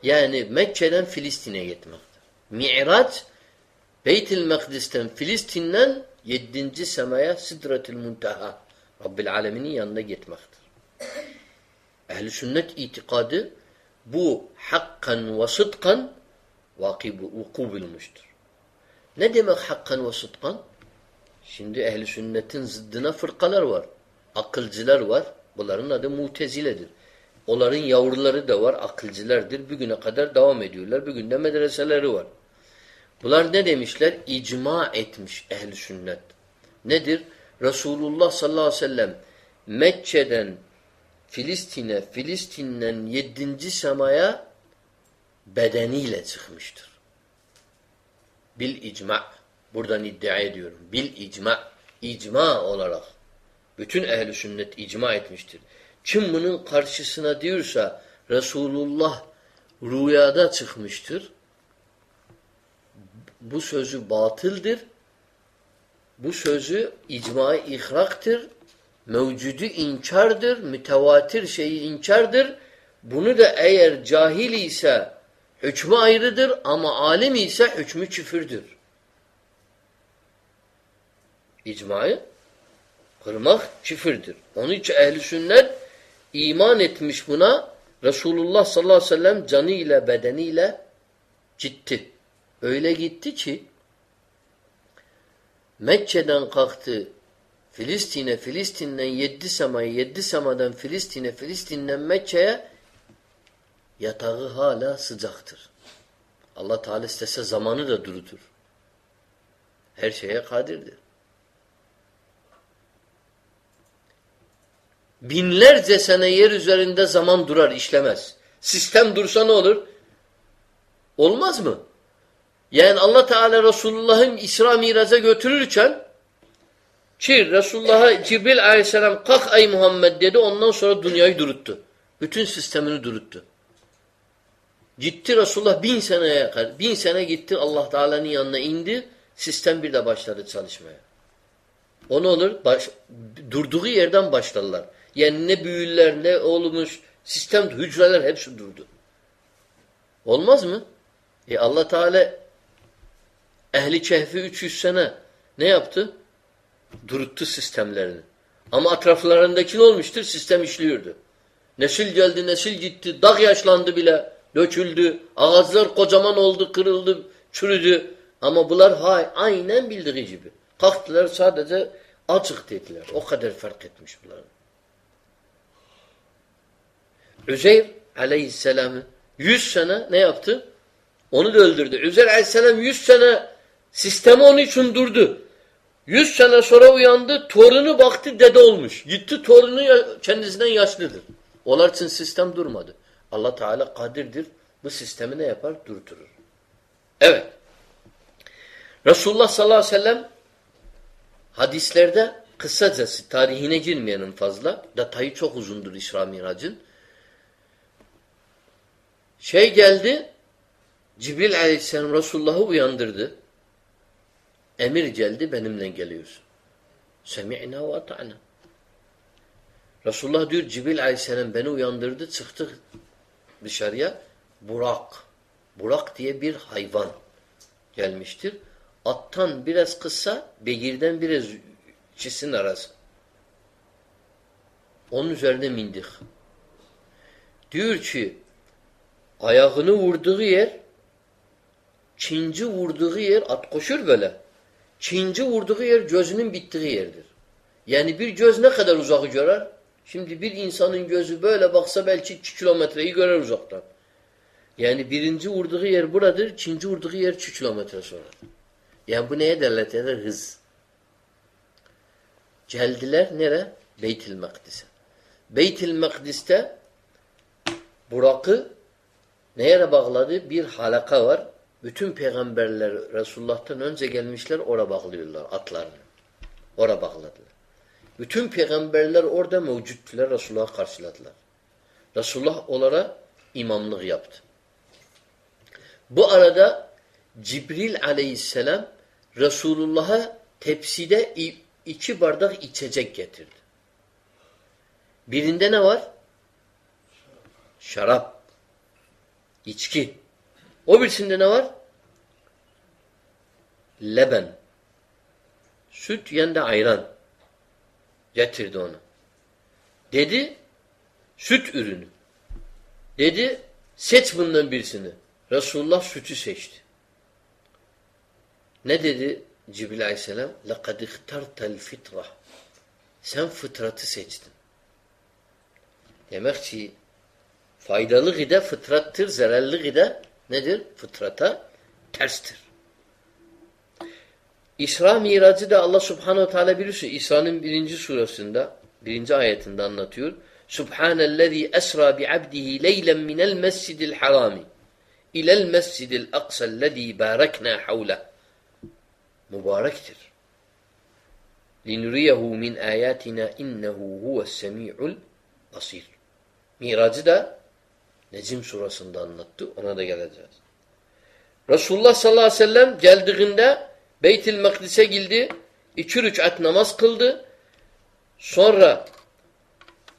yani Mekke'den Filistin'e gitmektir. Mi'raç Beytül Mekdis'ten Filistin'den yedinci semaya Sidretül Muntaha Rabbil Alemin'in yanına gitmektir. Ehl-i sünnet itikadı bu hakkan ve sıdkan vuku bulmuştur. Ne demek hakkan ve sıdkan? Şimdi ehli sünnetin zıddına fırkalar var. Akılcılar var. Bunların adı muteziledir. Onların yavruları da var. Akılcılardır. Bugüne kadar devam ediyorlar. Bugün de medreseleri var. Bunlar ne demişler? İcma etmiş ehli sünnet. Nedir? Resulullah sallallahu aleyhi ve sellem Mekke'den Filistin'e, Filistin'den yedinci semaya bedeniyle çıkmıştır. Bil icma. Buradan iddia ediyorum. Bil icma. İcma olarak. Bütün ehli sünnet icma etmiştir. Kim bunun karşısına diyorsa Resulullah rüyada çıkmıştır. Bu sözü batıldır. Bu sözü icma ihraktır. Mevcudu inkardır. Mütevatir şeyi inkardır. Bunu da eğer cahil ise Hükmü ayrıdır ama alim ise hükmü küfürdür. İcmayı kırmak küfürdür. Onun için ehli sünnet iman etmiş buna Resulullah sallallahu aleyhi ve sellem canıyla bedeniyle gitti. Öyle gitti ki Mekke'den kalktı Filistin'e, Filistin'den yedi semaya, yedi semadan Filistin'e, Filistin'den Mekke'ye Yatağı hala sıcaktır. Allah Teala istese zamanı da durutur. Her şeye kadirdir. Binlerce sene yer üzerinde zaman durar, işlemez. Sistem dursa ne olur? Olmaz mı? Yani Allah Teala Resulullah'ın İsra Miraç'a götürürken ki Resulullah'a Cibril aleyhisselam kalk ey Muhammed dedi ondan sonra dünyayı duruttu. Bütün sistemini duruttu. Gitti Resulullah bin seneye kadar. Bin sene gitti Allah Teala'nın yanına indi. Sistem bir de başladı çalışmaya. O ne olur? Baş, durduğu yerden başlarlar. Yani ne büyüler ne olmuş sistem hücreler hepsi durdu. Olmaz mı? E Allah Teala ehli kehfi 300 sene ne yaptı? Duruttu sistemlerini. Ama etraflarındaki ne olmuştur? Sistem işliyordu. Nesil geldi, nesil gitti, dağ yaşlandı bile, döküldü, ağaçlar kocaman oldu, kırıldı, çürüdü. Ama bunlar hay, aynen bildiği gibi. Kalktılar sadece açık dediler. O kadar fark etmiş bunların. Üzeyr aleyhisselamı yüz sene ne yaptı? Onu da öldürdü. Üzeyr aleyhisselam yüz sene sistemi onun için durdu. Yüz sene sonra uyandı, torunu baktı dede olmuş. Gitti torunu kendisinden yaşlıdır. Onlar için sistem durmadı. Allah Teala kadirdir. Bu sistemi ne yapar? Durdurur. Evet. Resulullah sallallahu aleyhi ve sellem hadislerde kısacası tarihine girmeyenin fazla. Detayı çok uzundur İsra Mirac'ın. Şey geldi Cibril aleyhisselam Resulullah'ı uyandırdı. Emir geldi benimle geliyorsun. Semi'na ve ata'na. Resulullah diyor Cibril aleyhisselam beni uyandırdı çıktık dışarıya. Burak. Burak diye bir hayvan gelmiştir. Attan biraz kısa, begirden biraz çisin arası. Onun üzerine mindik. Diyor ki ayağını vurduğu yer Çinci vurduğu yer at koşur böyle. Çinci vurduğu yer gözünün bittiği yerdir. Yani bir göz ne kadar uzağı görer? Şimdi bir insanın gözü böyle baksa belki iki kilometreyi görer uzaktan. Yani birinci vurduğu yer buradır, ikinci vurduğu yer iki kilometre sonra. Yani bu neye delalet eder? Hız. Geldiler nere? Beytil Mekdis'e. Beytil Mekdis'te Burak'ı neye bağladı? Bir halaka var. Bütün peygamberler Resulullah'tan önce gelmişler oraya bağlıyorlar atlarını. Oraya bağladılar. Bütün peygamberler orada mevcuttular. Resulullah'ı karşıladılar. Resulullah onlara imamlık yaptı. Bu arada Cibril aleyhisselam Resulullah'a tepside iki bardak içecek getirdi. Birinde ne var? Şarap. İçki. O birisinde ne var? Leben. Süt yanında ayran. Getirdi onu. Dedi süt ürünü. Dedi seç bundan birisini. Resulullah sütü seçti. Ne dedi Cibril aleyhisselam? لَقَدْ اِخْتَرْتَ الْفِطْرَةِ Sen fıtratı seçtin. Demek ki faydalı gıda fıtrattır, zararlı gıda nedir? Fıtrata terstir. İsra miracı da Allah subhanehu teala biliyorsun İsra'nın birinci surasında, birinci ayetinde anlatıyor. Subhanellezi esra bi'abdihi leylen minel mescidil harami ilel mescidil aksellezî bâreknâ havle. Mübarektir. Linuriyehu min ayatina innehu huves semi'ul basir. Miracı da Necim surasında anlattı. Ona da geleceğiz. Resulullah sallallahu aleyhi ve sellem geldiğinde Beytil Mekdis'e girdi. İki rükat namaz kıldı. Sonra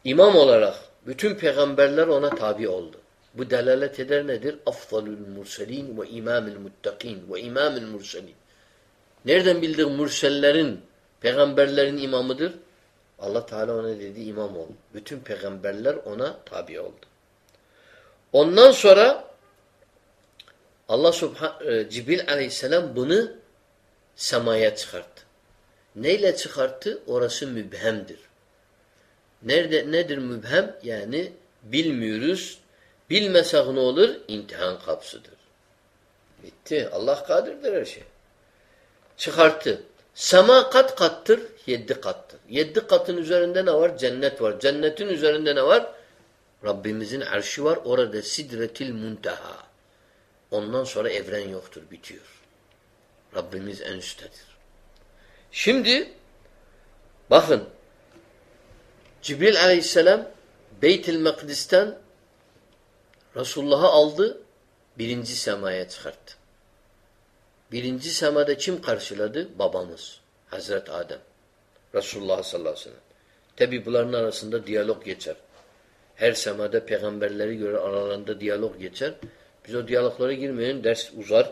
imam olarak bütün peygamberler ona tabi oldu. Bu delalet eder nedir? Afdalul murselin ve imamul muttakin ve imamul murselin. Nereden bildik mursellerin, peygamberlerin imamıdır? Allah Teala ona dedi imam ol. Bütün peygamberler ona tabi oldu. Ondan sonra Allah Subhan e, Cibril aleyhisselam bunu semaya çıkarttı. Neyle çıkarttı? Orası mübhemdir. Nerede nedir mübhem? Yani bilmiyoruz. Bilmesek ne olur? İmtihan kapsıdır. Bitti. Allah kadirdir her şey. Çıkarttı. Sema kat kattır? Yedi kattır. Yedi katın üzerinde ne var? Cennet var. Cennetin üzerinde ne var? Rabbimizin arşi var. Orada sidretil munteha. Ondan sonra evren yoktur. Bitiyor. Rabbimiz en üsttedir. Şimdi bakın Cibril aleyhisselam Beyt-i Mekdis'ten Resulullah'ı aldı birinci semaya çıkarttı. Birinci semada kim karşıladı? Babamız. Hazret Adem. Resulullah sallallahu aleyhi ve sellem. Tabi bunların arasında diyalog geçer. Her semada peygamberleri göre aralarında diyalog geçer. Biz o diyaloglara girmeyin, ders uzar.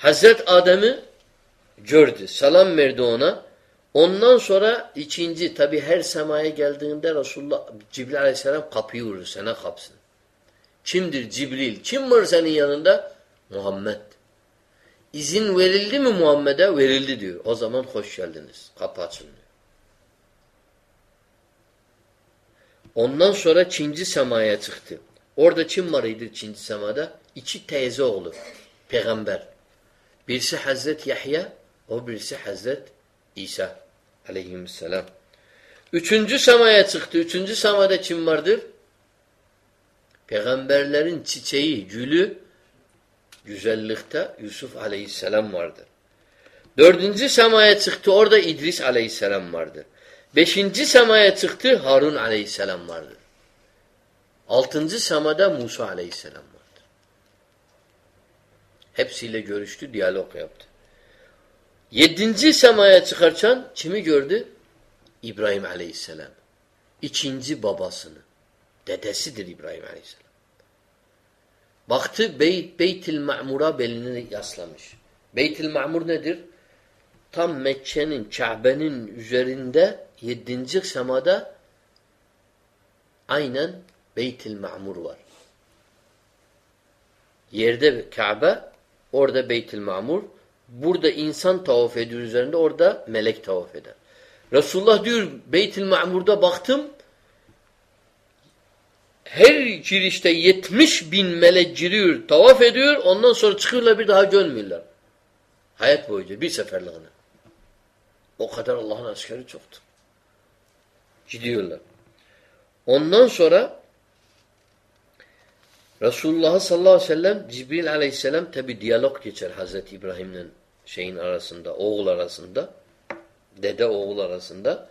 Hazret Adem'i gördü. Selam verdi ona. Ondan sonra ikinci tabi her semaya geldiğinde Resulullah Cibril aleyhisselam kapıyı vurur. Sana kapsın. Kimdir Cibril? Kim var senin yanında? Muhammed. İzin verildi mi Muhammed'e? Verildi diyor. O zaman hoş geldiniz. Kapı açın diyor. Ondan sonra Çinci semaya çıktı. Orada kim var idi Çinci semada? İki teyze oğlu. Peygamber. Birisi Hazret Yahya, o birisi Hazret İsa aleyhisselam. Üçüncü semaya çıktı. Üçüncü semada kim vardır? Peygamberlerin çiçeği, gülü, güzellikte Yusuf aleyhisselam vardır. Dördüncü semaya çıktı. Orada İdris aleyhisselam vardır. Beşinci semaya çıktı. Harun aleyhisselam vardır. Altıncı semada Musa aleyhisselam vardır. Hepsiyle görüştü, diyalog yaptı. Yedinci semaya çıkarken kimi gördü? İbrahim aleyhisselam. İkinci babasını. Dedesidir İbrahim aleyhisselam. Baktı Beyt, Beytil Ma'mur'a belini yaslamış. Beytil Ma'mur nedir? Tam Mekke'nin, Kabe'nin üzerinde yedinci semada aynen Beytil Ma'mur var. Yerde Kabe, orada Beytil Ma'mur. Burada insan tavaf ediyor üzerinde, orada melek tavaf eder. Resulullah diyor Beytil Ma'mur'da baktım, her girişte 70 bin melek giriyor, tavaf ediyor, ondan sonra çıkıyorlar bir daha görmüyorlar. Hayat boyunca bir seferliğine. O kadar Allah'ın askeri çoktu. Gidiyorlar. Ondan sonra Resulullah sallallahu aleyhi ve sellem Cibril aleyhisselam tabi diyalog geçer Hazreti İbrahim'in şeyin arasında, oğul arasında, dede oğul arasında.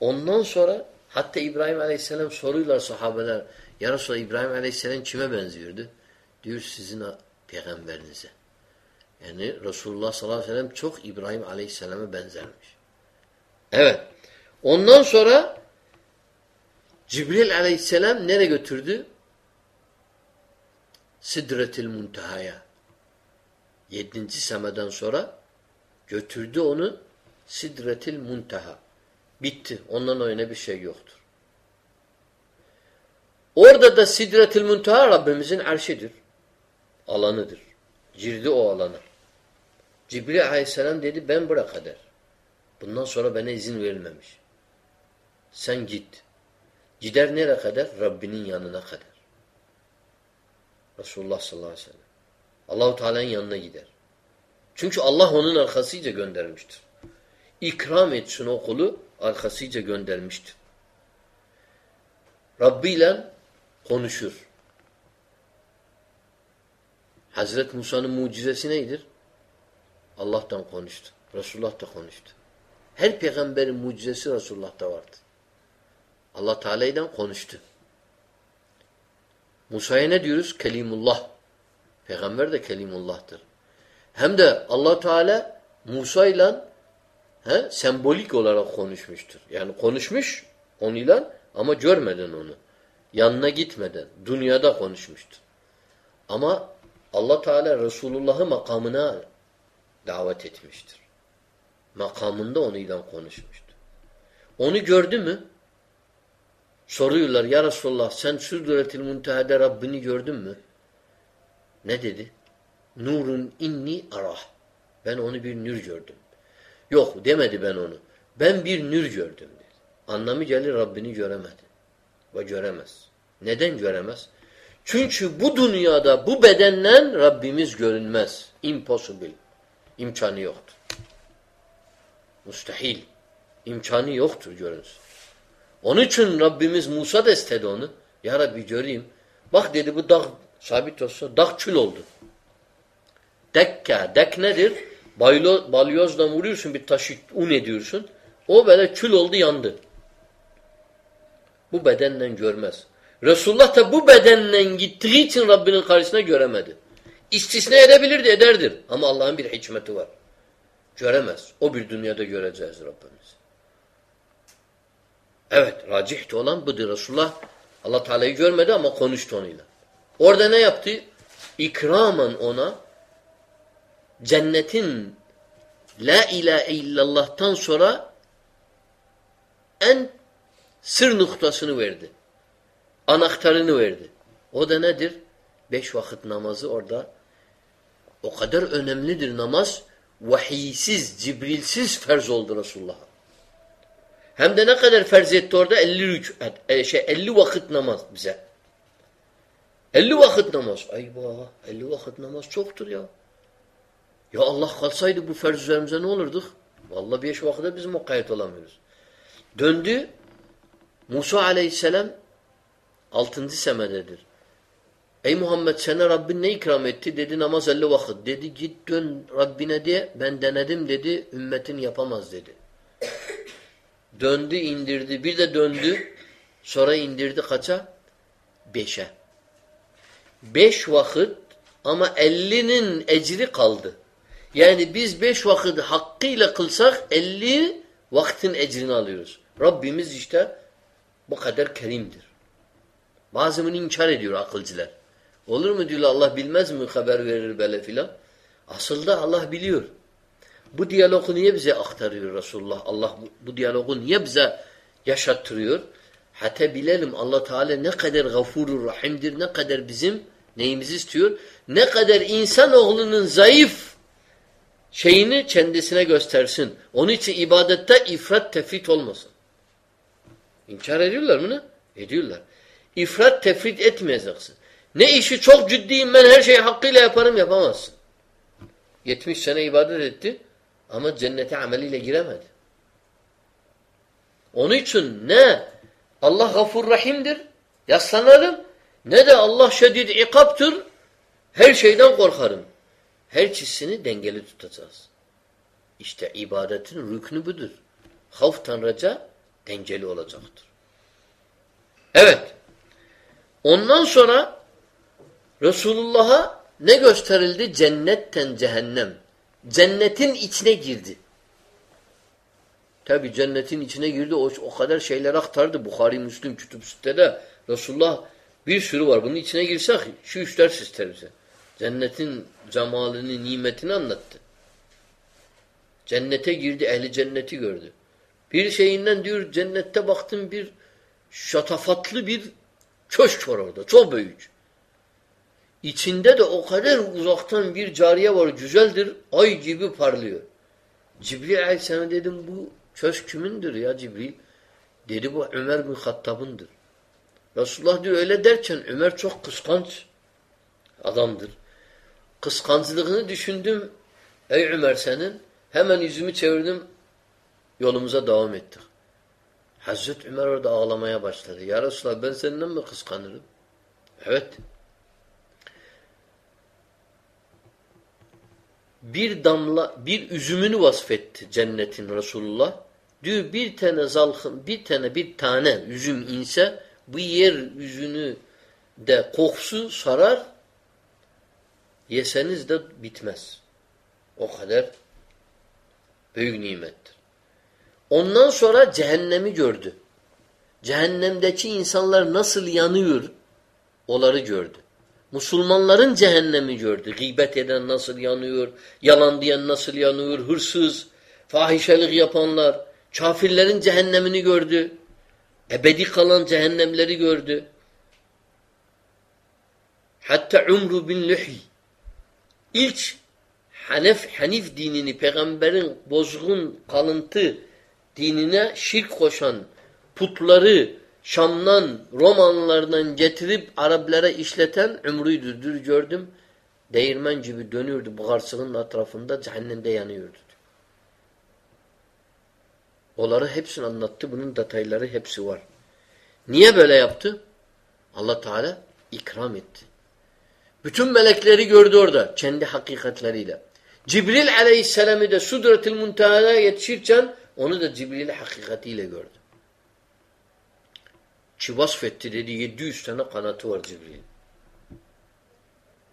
Ondan sonra hatta İbrahim aleyhisselam soruyorlar sahabeler ya Resulallah İbrahim Aleyhisselam kime benziyordu? Diyor sizin peygamberinize. Yani Resulullah sallallahu aleyhi ve sellem çok İbrahim Aleyhisselam'a benzermiş. Evet. Ondan sonra Cibril Aleyhisselam nereye götürdü? Sidretil Munteha'ya. Yedinci semeden sonra götürdü onu Sidretil Munteha. Bitti. Ondan oyuna bir şey yoktur. Orada da Sidretül Muntaha Rabbimizin arşidir. Alanıdır. Girdi o alana. Cibril aleyhisselam dedi ben bura kadar. Bundan sonra bana izin verilmemiş. Sen git. Gider nereye kadar? Rabbinin yanına kadar. Resulullah sallallahu aleyhi ve sellem. Allahu Teala'nın yanına gider. Çünkü Allah onun arkasıyla göndermiştir. İkram etsin o kulu arkasıyla göndermiştir. Rabbi ile konuşur. Hazret Musa'nın mucizesi neydir? Allah'tan konuştu. Resulullah da konuştu. Her peygamberin mucizesi Resulullah'ta vardı. Allah Teala'dan konuştu. Musa'ya ne diyoruz? Kelimullah. Peygamber de Kelimullah'tır. Hem de Allah Teala Musa ile sembolik olarak konuşmuştur. Yani konuşmuş onunla ama görmeden onu. Yanına gitmeden dünyada konuşmuştu. Ama Allah Teala Resulullah'ı makamına davet etmiştir. Makamında onunla konuşmuştu. Onu gördü mü? Soruyorlar ya Resulullah sen Südretil Munteha'da Rabbini gördün mü? Ne dedi? Nurun inni arah. Ben onu bir nür gördüm. Yok demedi ben onu. Ben bir nür gördüm dedi. Anlamı gelir Rabbini göremedi ve göremez. Neden göremez? Çünkü bu dünyada bu bedenle Rabbimiz görünmez. Impossible. İmkanı yoktur. Müstahil. İmkanı yoktur görünsün. Onun için Rabbimiz Musa da istedi onu. Ya Rabbi göreyim. Bak dedi bu dağ sabit olsa dağ çül oldu. Dekka. Dek nedir? Baylo, balyozla vuruyorsun bir taşı un ediyorsun. O böyle kül oldu yandı. Bu bedenle görmez. Resulullah da bu bedenle gittiği için Rabbinin karşısına göremedi. İstisna edebilirdi, ederdir. Ama Allah'ın bir hikmeti var. Göremez. O bir dünyada göreceğiz Rabbimiz. Evet, racihti olan budur. Resulullah Allah Teala'yı görmedi ama konuştu onunla. Orada ne yaptı? İkramen ona cennetin La ilahe illallah'tan sonra en sır noktasını verdi. Anahtarını verdi. O da nedir? Beş vakit namazı orada. O kadar önemlidir namaz. Vahiysiz, cibrilsiz ferz oldu Resulullah'a. Hem de ne kadar ferz etti orada? 50 rükat, e, şey 50 vakit namaz bize. 50 vakit namaz. Eyvah, 50 vakit namaz çoktur ya. Ya Allah kalsaydı bu ferz üzerimize ne olurduk? Vallahi beş vakitte biz mukayyet olamıyoruz. Döndü. Musa aleyhisselam altıncı semededir. Ey Muhammed sana Rabbin ne ikram etti? Dedi namaz elli vakit. Dedi git dön Rabbine diye ben denedim dedi. Ümmetin yapamaz dedi. Döndü indirdi. Bir de döndü. Sonra indirdi kaça? Beşe. Beş vakit ama ellinin ecri kaldı. Yani biz beş vakit hakkıyla kılsak elli vaktin ecrini alıyoruz. Rabbimiz işte bu kadar kerimdir. Bazımını inkar ediyor akılcılar. Olur mu diyor Allah bilmez mi haber verir böyle filan. Aslında Allah biliyor. Bu diyalogu niye bize aktarıyor Resulullah? Allah bu, bu diyalogu niye bize yaşattırıyor? Hatta bilelim Allah Teala ne kadar gafurur rahimdir, ne kadar bizim neyimizi istiyor, ne kadar insan oğlunun zayıf şeyini kendisine göstersin. Onun için ibadette ifrat tefrit olmasın. İnkar ediyorlar ne? Ediyorlar. İfrat tefrit etmeyeceksin. Ne işi çok ciddiyim ben her şeyi hakkıyla yaparım yapamazsın. 70 sene ibadet etti ama cennete ameliyle giremedi. Onun için ne Allah gafur rahimdir yaslanalım ne de Allah şedid ikaptır her şeyden korkarım. Her çizsini dengeli tutacağız. İşte ibadetin rüknü budur. Havf tanrıca dengeli olacaktır. Evet. Ondan sonra Resulullah'a ne gösterildi? Cennetten cehennem. Cennetin içine girdi. Tabi cennetin içine girdi. O, o kadar şeyler aktardı. Bukhari, Müslüm, Kütüb Sütte'de Resulullah bir sürü var. Bunun içine girsek şu üç ders ister bize. Cennetin cemalini, nimetini anlattı. Cennete girdi, ehli cenneti gördü. Bir şeyinden diyor cennette baktım bir şatafatlı bir köşk var orada. Çok büyük. İçinde de o kadar uzaktan bir cariye var. Güzeldir. Ay gibi parlıyor. Cibril aleyhisselam dedim bu köşk kimindir ya Cibril? Dedi bu Ömer bin Hattab'ındır. Resulullah diyor öyle derken Ömer çok kıskanç adamdır. Kıskançlığını düşündüm. Ey Ömer senin. Hemen yüzümü çevirdim. Yolumuza devam ettik. Hazreti Ömer orada ağlamaya başladı. Ya Resulallah ben senden mi kıskanırım? Evet. Bir damla, bir üzümünü vasfetti cennetin Resulullah. Diyor bir tane zalhın, bir tane bir tane üzüm inse bu yer yüzünü de kokusu sarar yeseniz de bitmez. O kadar büyük nimettir. Ondan sonra cehennemi gördü. Cehennemdeki insanlar nasıl yanıyor onları gördü. Müslümanların cehennemi gördü. Gıybet eden nasıl yanıyor, yalan diyen nasıl yanıyor, hırsız, fahişelik yapanlar, kafirlerin cehennemini gördü. Ebedi kalan cehennemleri gördü. Hatta Umru bin Luhi ilk Hanef, Hanif dinini, peygamberin bozgun kalıntı dinine şirk koşan putları Şam'dan, Romanlardan getirip Araplara işleten Ümrü'ydü. Dür gördüm. Değirmen gibi dönüyordu buharsığın etrafında cehennemde yanıyordu. Onları hepsini anlattı. Bunun detayları hepsi var. Niye böyle yaptı? Allah Teala ikram etti. Bütün melekleri gördü orada kendi hakikatleriyle. Cibril aleyhisselamı da Sudretil Munteha'ya yetişirken onu da Cibril hakikatiyle gördü. Ki vasfetti dedi 700 tane kanatı var Cibril.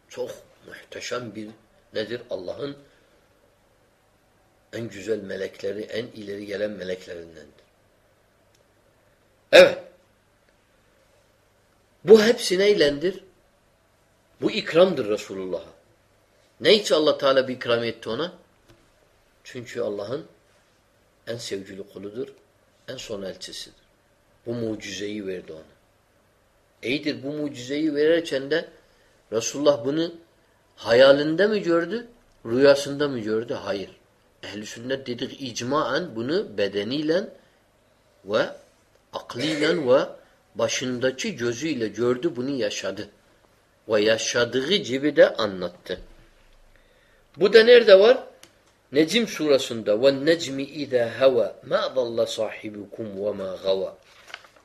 Çok muhteşem bir nedir? Allah'ın en güzel melekleri, en ileri gelen meleklerindendir. Evet. Bu hepsi neylendir? Bu ikramdır Resulullah'a. Ne için Allah Teala bir ikram etti ona? Çünkü Allah'ın en sevgili kuludur, en son elçisidir. Bu mucizeyi verdi ona. İyidir bu mucizeyi verirken de Resulullah bunu hayalinde mi gördü, rüyasında mı gördü? Hayır. Ehl-i sünnet dedik icmaen bunu bedeniyle ve akliyle ve başındaki gözüyle gördü, bunu yaşadı. Ve yaşadığı gibi de anlattı. Bu da nerede var? Necim surasında ve necmi izâ heva ma dalla sahibukum ve ma gava.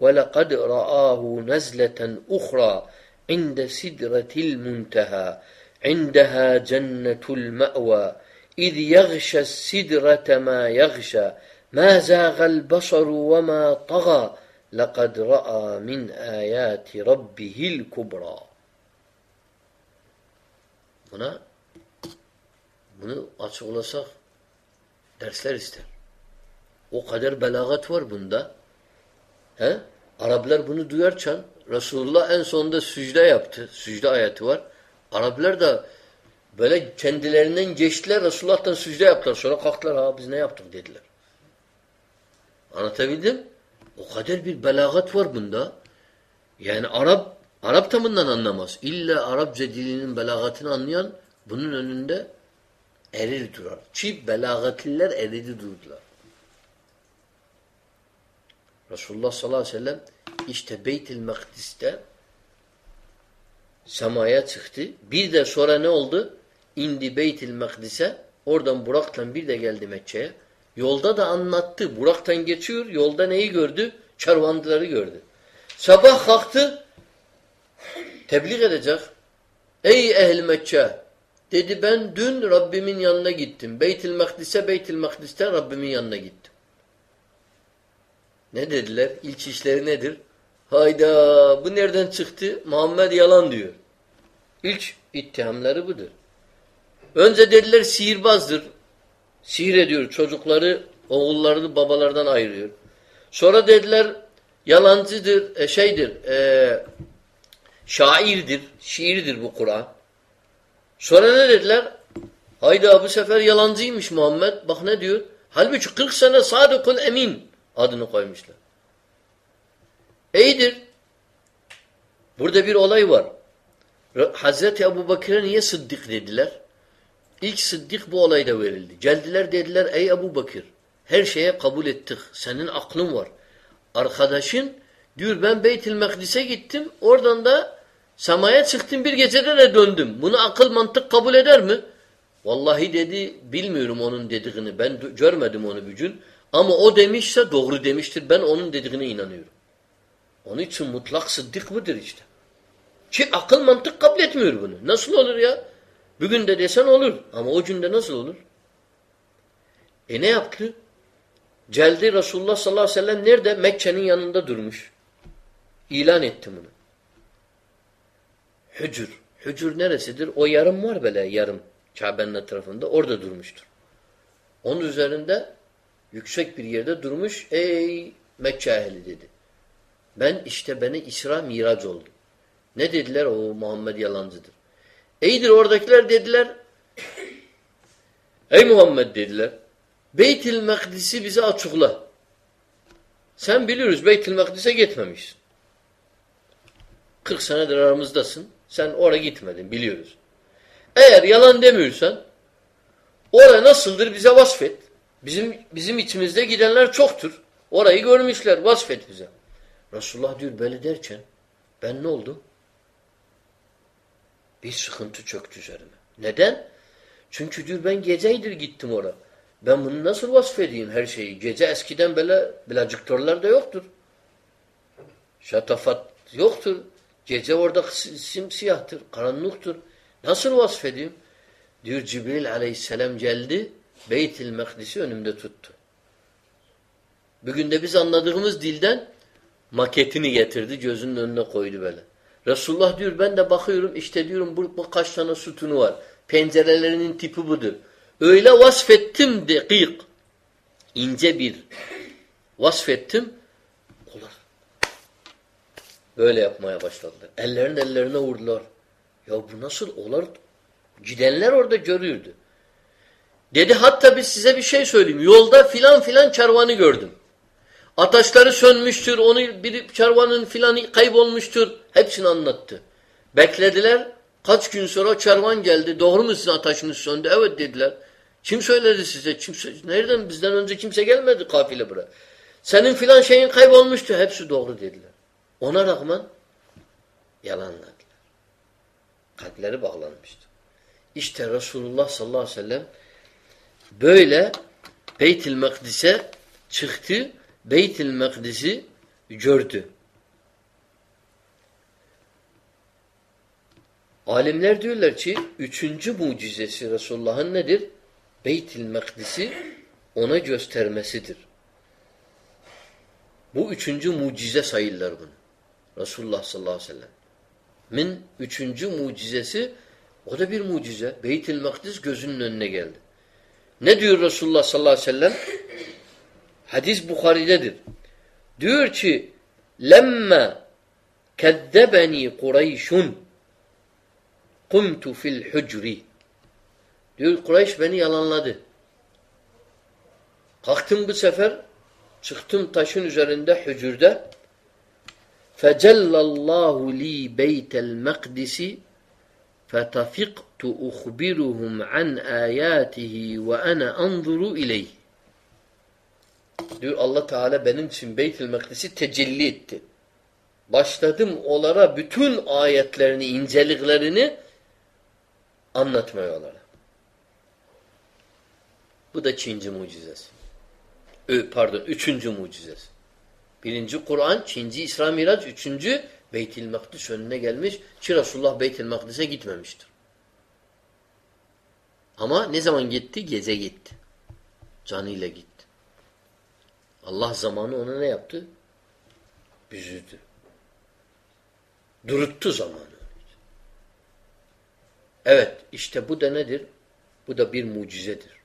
ولقد رآه نزلة أخرى عند سدرة المنتهى عندها جنة المأوى إذ يغشى السدرة ما يغشى ما زاغ البصر وما طغى لقد رأى من آيات ربه الكبرى هنا Bunu açıklasak dersler ister. O kadar belagat var bunda. He? Araplar bunu duyarken Resulullah en sonunda sücde yaptı. Sücde ayeti var. Araplar da böyle kendilerinden geçtiler. Resulullah'tan sücde yaptılar. Sonra kalktılar. Ha biz ne yaptık dediler. Anlatabildim? O kadar bir belagat var bunda. Yani Arap Arap da bundan anlamaz. İlla Arapça dilinin belagatını anlayan bunun önünde eril durar. Ki belagatliler eridi durdular. Resulullah sallallahu aleyhi ve sellem işte Beyt-i Mekdis'te semaya çıktı. Bir de sonra ne oldu? İndi Beyt-i Mekdis'e oradan Burak'la bir de geldi Mekke'ye. Yolda da anlattı. Burak'tan geçiyor. Yolda neyi gördü? Çarvandıları gördü. Sabah kalktı. Tebliğ edecek. Ey ehl Mekke Dedi ben dün Rabbimin yanına gittim. Beytil Mekdis'e Beytil Mekdis'ten Rabbimin yanına gittim. Ne dediler? İlk işleri nedir? Hayda bu nereden çıktı? Muhammed yalan diyor. İlk ittihamları budur. Önce dediler sihirbazdır. Sihir ediyor. Çocukları, oğullarını babalardan ayırıyor. Sonra dediler yalancıdır, e, şeydir, e, şairdir, şiirdir bu Kur'an. Sonra ne dediler? Hayda bu sefer yalancıymış Muhammed. Bak ne diyor? Halbuki 40 sene sadıkun emin adını koymuşlar. İyidir. Burada bir olay var. Hazreti Ebu Bakır'a niye Sıddık dediler? İlk Sıddık bu olayda verildi. Geldiler dediler ey Ebu Bakır her şeye kabul ettik. Senin aklın var. Arkadaşın diyor ben Beytil Mekdis'e gittim. Oradan da Semaya çıktım bir gecede de döndüm. Bunu akıl mantık kabul eder mi? Vallahi dedi bilmiyorum onun dediğini. Ben görmedim onu bir gün. Ama o demişse doğru demiştir. Ben onun dediğine inanıyorum. Onun için mutlak sıddık budur işte. Ki akıl mantık kabul etmiyor bunu. Nasıl olur ya? Bugün de desen olur. Ama o günde nasıl olur? E ne yaptı? Geldi Resulullah sallallahu aleyhi ve sellem nerede? Mekke'nin yanında durmuş. İlan etti bunu. Hücür. Hücür neresidir? O yarım var böyle yarım. Kabe'nin etrafında. Orada durmuştur. Onun üzerinde yüksek bir yerde durmuş. Ey Mekke ehli dedi. Ben işte beni İsra miraç oldu. Ne dediler? O Muhammed yalancıdır. Eydir oradakiler dediler. Ey Muhammed dediler. Beytil Mekdis'i bize açıkla. Sen biliyoruz Beytil Mekdis'e gitmemişsin. 40 senedir aramızdasın. Sen oraya gitmedin biliyoruz. Eğer yalan demiyorsan Orada nasıldır bize vasfet. Bizim bizim içimizde gidenler çoktur. Orayı görmüşler. Vasfet bize. Resulullah diyor böyle derken ben ne oldum? Bir sıkıntı çöktü üzerime. Neden? Çünkü diyor ben geceydir gittim oraya. Ben bunu nasıl vasfedeyim her şeyi? Gece eskiden böyle bilacıktörler de yoktur. Şatafat yoktur. Gece orada simsiyahtır, karanlıktır. Nasıl vasfedeyim? Diyor Cibril aleyhisselam geldi, Beyt-i Mekdis'i önümde tuttu. Bugün de biz anladığımız dilden maketini getirdi, gözünün önüne koydu böyle. Resulullah diyor ben de bakıyorum işte diyorum bu, bu kaç tane sütunu var. Pencerelerinin tipi budur. Öyle vasfettim dekik. ince bir vasfettim. Olur. Böyle yapmaya başladılar. Ellerin ellerine vurdular. Ya bu nasıl olur? Gidenler orada görürdü. Dedi hatta biz size bir şey söyleyeyim. Yolda filan filan kervanı gördüm. Ataşları sönmüştür. Onu bir kervanın filanı kaybolmuştur. Hepsini anlattı. Beklediler. Kaç gün sonra kervan geldi. Doğru mu sizin ataşınız söndü? Evet dediler. Kim söyledi size? Kim Nereden? Bizden önce kimse gelmedi kafile buraya. Senin filan şeyin kaybolmuştu. Hepsi doğru dediler. Ona rağmen yalanladılar. Kalpleri bağlanmıştı. İşte Resulullah sallallahu aleyhi ve sellem böyle Beyt-i Mekdis'e çıktı. Beyt-i Mekdis'i gördü. Alimler diyorlar ki üçüncü mucizesi Resulullah'ın nedir? Beyt-i Mekdis'i ona göstermesidir. Bu üçüncü mucize sayılır bunu. Resulullah sallallahu aleyhi ve sellem. Min üçüncü mucizesi o da bir mucize. Beyt-i Mekdis gözünün önüne geldi. Ne diyor Resulullah sallallahu aleyhi ve sellem? Hadis Bukhari'dedir. Diyor ki lemme kezzebeni Kureyşun kumtu fil hücri diyor Kureyş beni yalanladı. Kalktım bu sefer çıktım taşın üzerinde hücürde fecellallahu li beytel mekdisi uhbiruhum an ayatihi ve ana anzuru ileyh Diyor Allah Teala benim için Beytül Mekdis'i tecelli etti. Başladım onlara bütün ayetlerini, inceliklerini anlatmaya onlara. Bu da Çinci mucizesi. Ö, pardon, üçüncü mucizesi. Birinci Kur'an, Çinci İsra Miraç, üçüncü Beytül Mekdis önüne gelmiş ki Resulullah Beytül Mekdis'e gitmemiştir. Ama ne zaman gitti? Gece gitti. Canıyla gitti. Allah zamanı ona ne yaptı? Büzüdü. Duruttu zamanı. Evet, işte bu da nedir? Bu da bir mucizedir.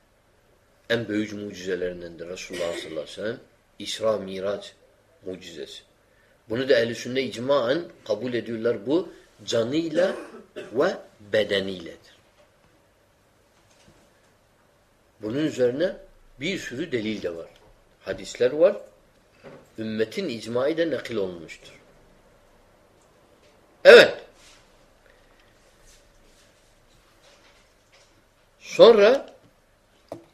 En büyük mucizelerindendir Resulullah sallallahu aleyhi ve sellem. İsra Miraç mucizesi. Bunu da ehl-i sünne icmaen kabul ediyorlar. Bu canıyla ve bedeniyledir. Bunun üzerine bir sürü delil de var hadisler var. Ümmetin icmayı da nakil olmuştur. Evet. Sonra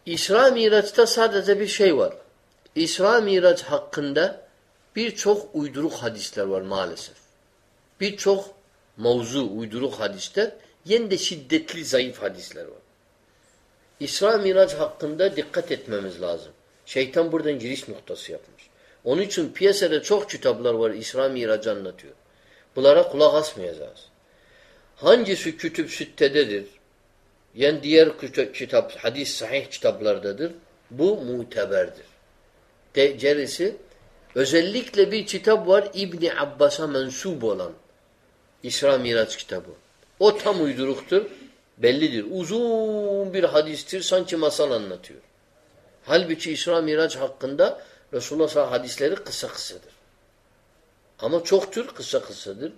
İsra Miraç'ta sadece bir şey var. İsra Miraç hakkında birçok uyduruk hadisler var maalesef. Birçok mevzu, uyduruk hadisler, yen de şiddetli, zayıf hadisler var. İsra Miraç hakkında dikkat etmemiz lazım. Şeytan buradan giriş noktası yapmış. Onun için piyasada çok kitaplar var İsra Miracı anlatıyor. Bunlara kulak asmayacağız. Hangisi kütüp süttededir? Yani diğer kitap, hadis sahih kitaplardadır. Bu muteberdir. Cerisi özellikle bir kitap var İbni Abbas'a mensup olan İsra Miraç kitabı. O tam uyduruktur. Bellidir. Uzun bir hadistir. Sanki masal anlatıyor. Halbuki İsra Miraç hakkında Resulullah sallallahu hadisleri kısa kısadır. Ama çoktur, kısa kısadır.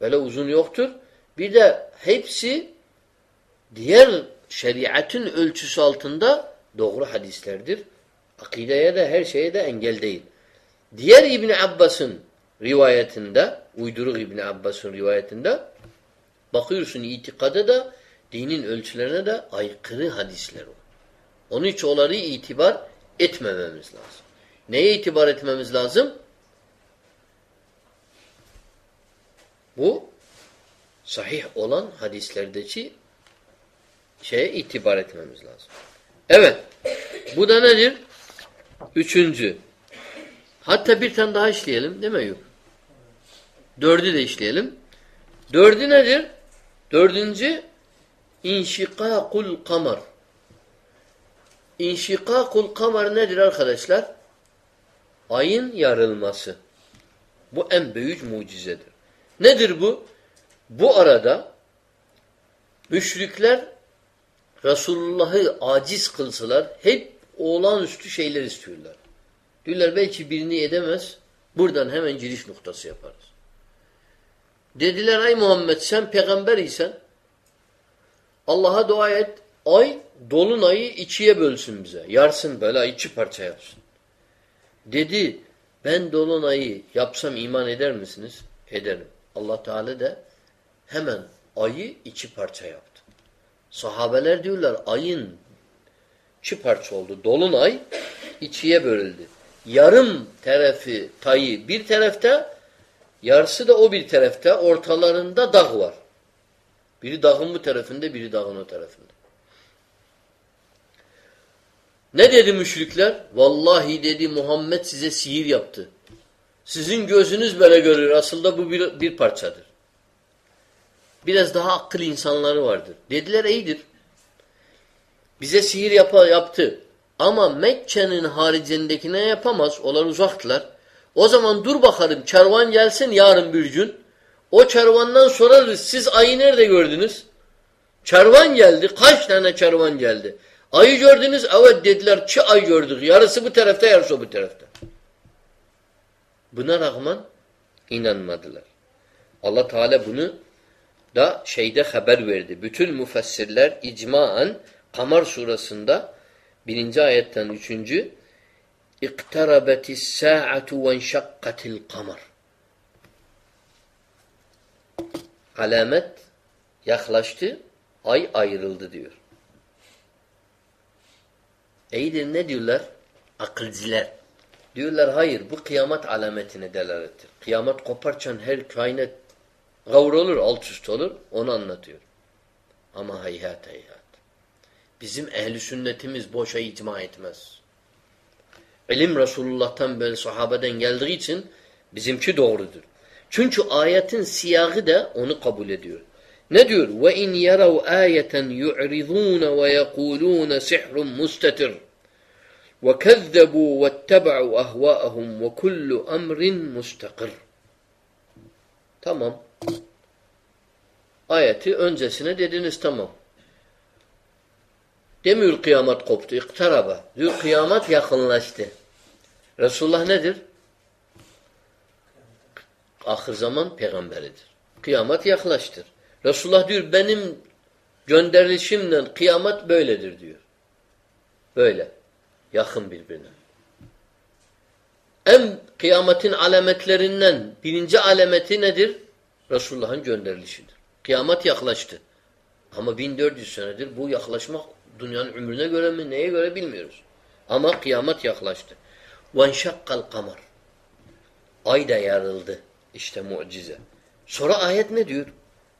Böyle uzun yoktur. Bir de hepsi diğer şeriatın ölçüsü altında doğru hadislerdir. Akideye de her şeye de engel değil. Diğer İbn Abbas'ın rivayetinde, uyduruk İbn Abbas'ın rivayetinde bakıyorsun itikada da Dinin ölçülerine de aykırı hadisler o. Onun için onları itibar etmememiz lazım. Neye itibar etmemiz lazım? Bu sahih olan hadislerdeki şeye itibar etmemiz lazım. Evet. Bu da nedir? Üçüncü. Hatta bir tane daha işleyelim değil mi? Yok. Dördü de işleyelim. Dördü nedir? Dördüncü İnşikakul kamar. İnşikakul kamar nedir arkadaşlar? Ayın yarılması. Bu en büyük mucizedir. Nedir bu? Bu arada müşrikler Resulullah'ı aciz kılsalar hep olağanüstü şeyler istiyorlar. Diyorlar belki birini edemez. Buradan hemen giriş noktası yaparız. Dediler ay Muhammed sen peygamber isen Allah'a dua et. Ay dolunayı ikiye bölsün bize. Yarsın böyle iki parça yapsın. Dedi ben dolunayı yapsam iman eder misiniz? Ederim. Allah Teala da hemen ayı iki parça yaptı. Sahabeler diyorlar ayın iki parça oldu. Dolunay ikiye bölüldü. Yarım tarafı tayı bir tarafta yarısı da o bir tarafta ortalarında dağ var. Biri dağın bu tarafında, biri dağın o tarafında. Ne dedi müşrikler? Vallahi dedi Muhammed size sihir yaptı. Sizin gözünüz böyle görür. Aslında bu bir, bir parçadır. Biraz daha akıl insanları vardır. Dediler iyidir. Bize sihir yap yaptı. Ama Mekke'nin haricindekine yapamaz. Onlar uzaktılar. O zaman dur bakalım kervan gelsin yarın bir gün. O kervandan sorarız siz ayı nerede gördünüz? Kervan geldi. Kaç tane kervan geldi? Ayı gördünüz? Evet dediler. Çi ay gördük. Yarısı bu tarafta yarısı bu tarafta. Buna rağmen inanmadılar. Allah Teala bunu da şeyde haber verdi. Bütün müfessirler icmaen Kamar surasında birinci ayetten üçüncü İktarabetis sa'atu ve enşakkatil kamar. Alamet yaklaştı, ay ayrıldı diyor. İyidir ne diyorlar? Akılciler. Diyorlar hayır bu kıyamet alametine delalettir. Kıyamet koparçan her kainat gavrolur, alt üst olur. Onu anlatıyor. Ama hayat hayat. Bizim ehli sünnetimiz boşa icma etmez. İlim Resulullah'tan böyle sahabeden geldiği için bizimki doğrudur. Çünkü ayetin siyahı da onu kabul ediyor. Ne diyor? Ve in yarav ayeten yu'ridun ve yekulun sihrun mustatir. Ve kezzebu vettebu ahvaahum ve kullu emrin mustakir. Tamam. Ayeti öncesine dediniz tamam. Demiyor kıyamet koptu. İktaraba. Diyor kıyamet yakınlaştı. Resulullah nedir? Ahir zaman peygamberidir. Kıyamet yaklaştır. Resulullah diyor benim gönderilişimle kıyamet böyledir diyor. Böyle. Yakın birbirine. En kıyametin alametlerinden birinci alameti nedir? Resulullah'ın gönderilişidir. Kıyamet yaklaştı. Ama 1400 senedir bu yaklaşmak dünyanın ömrüne göre mi neye göre bilmiyoruz. Ama kıyamet yaklaştı. وَنْشَقَّ الْقَمَرِ Ay da yarıldı. İşte mucize. Sonra ayet ne diyor?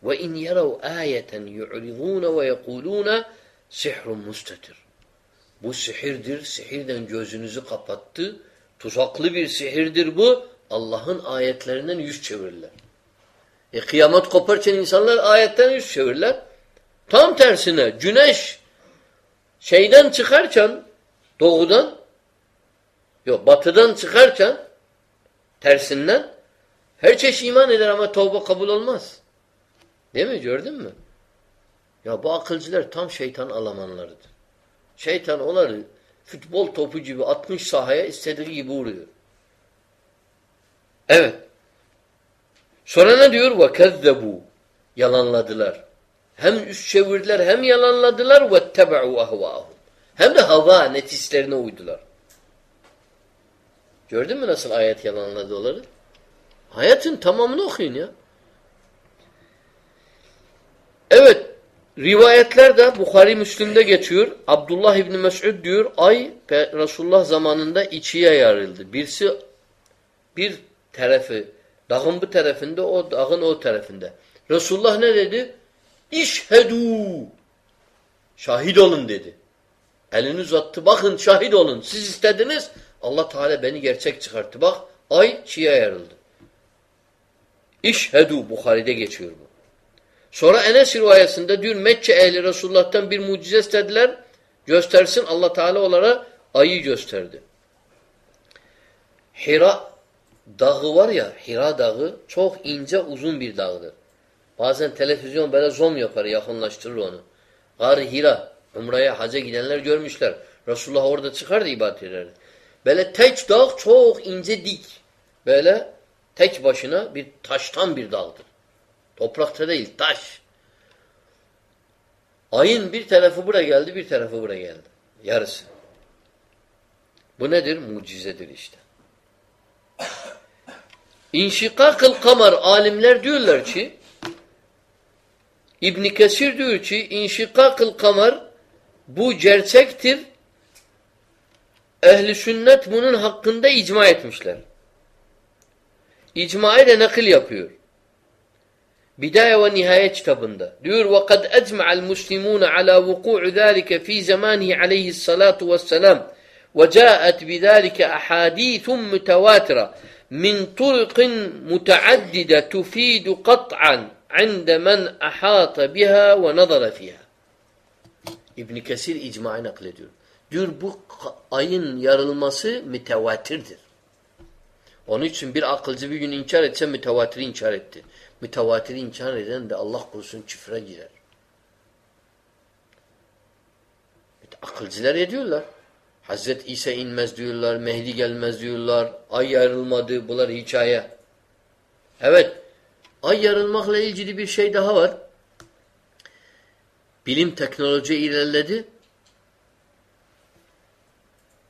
وَاِنْ يَرَوْا آيَةً يُعْرِضُونَ وَيَقُولُونَ سِحْرٌ مُسْتَتِرٌ Bu sihirdir. Sihirden gözünüzü kapattı. Tuzaklı bir sihirdir bu. Allah'ın ayetlerinden yüz çevirirler. E kıyamet koparken insanlar ayetten yüz çevirirler. Tam tersine güneş şeyden çıkarken doğudan yok batıdan çıkarken tersinden her çeşit iman eder ama tövbe kabul olmaz. Değil mi? Gördün mü? Ya bu akılcılar tam şeytan alamanlarıdır. Şeytan onları futbol topu gibi atmış sahaya istediği gibi vuruyor. Evet. Sonra ne diyor? وَكَذَّبُوا Yalanladılar. Hem üst çevirdiler hem yalanladılar وَاتَّبَعُوا اَهْوَاهُمْ Hem de hava netislerine uydular. Gördün mü nasıl ayet yalanladı onları? Hayatın tamamını okuyun ya. Evet. Rivayetlerde Bukhari Müslim'de geçiyor. Abdullah İbni Mes'ud diyor ay Resulullah zamanında ikiye yarıldı. Birisi bir tarafı dağın bu tarafında o dağın o tarafında. Resulullah ne dedi? İşhedû şahit olun dedi. Elini uzattı. Bakın şahit olun. Siz istediniz. Allah Teala beni gerçek çıkarttı. Bak ay çiğe yarıldı. İşhedû Bukhari'de geçiyor bu. Sonra Enes rivayesinde diyor Mekke ehli Resulullah'tan bir mucize istediler. Göstersin Allah Teala onlara ayı gösterdi. Hira dağı var ya Hira dağı çok ince uzun bir dağdır. Bazen televizyon böyle zoom yapar yakınlaştırır onu. Gar Hira Umre'ye haca gidenler görmüşler. Resulullah orada çıkardı ibadet ederdi. Böyle tek dağ çok ince dik. Böyle tek başına bir taştan bir dağdır. Toprakta değil, taş. Ayın bir tarafı buraya geldi, bir tarafı buraya geldi. Yarısı. Bu nedir? Mucizedir işte. İnşikakıl kamar alimler diyorlar ki İbn Kesir diyor ki inşikakıl kamar bu gerçektir. Ehli sünnet bunun hakkında icma etmişler. İcmayı da nakil yapıyor. Bidaye ve Nihaye kitabında. Diyor وَقَدْ اَجْمَعَ الْمُسْلِمُونَ عَلَى وُقُوعِ ذَٰلِكَ ف۪ي زَمَانِهِ عَلَيْهِ الصَّلَاةُ وَالسَّلَامُ وَجَاءَتْ بِذَٰلِكَ أَحَادِيثٌ مُتَوَاتِرَةٌ مِنْ طُرْقٍ مُتَعَدِّدَةٌ تُف۪يدُ قَطْعًا عِنْدَ مَنْ أَحَاطَ بِهَا وَنَظَرَ فِيهَا İbn Kesir icmayı naklediyor. Diyor bu ayın yarılması mütevatirdir. Onun için bir akılcı bir gün inkar etse mütevatiri inkar etti. Mütevatiri inkar eden de Allah korusun küfre girer. Akılcılar ediyorlar. Hazret İsa inmez diyorlar, Mehdi gelmez diyorlar, ay yarılmadı, bunlar hikaye. Evet, ay yarılmakla ilgili bir şey daha var. Bilim teknoloji ilerledi.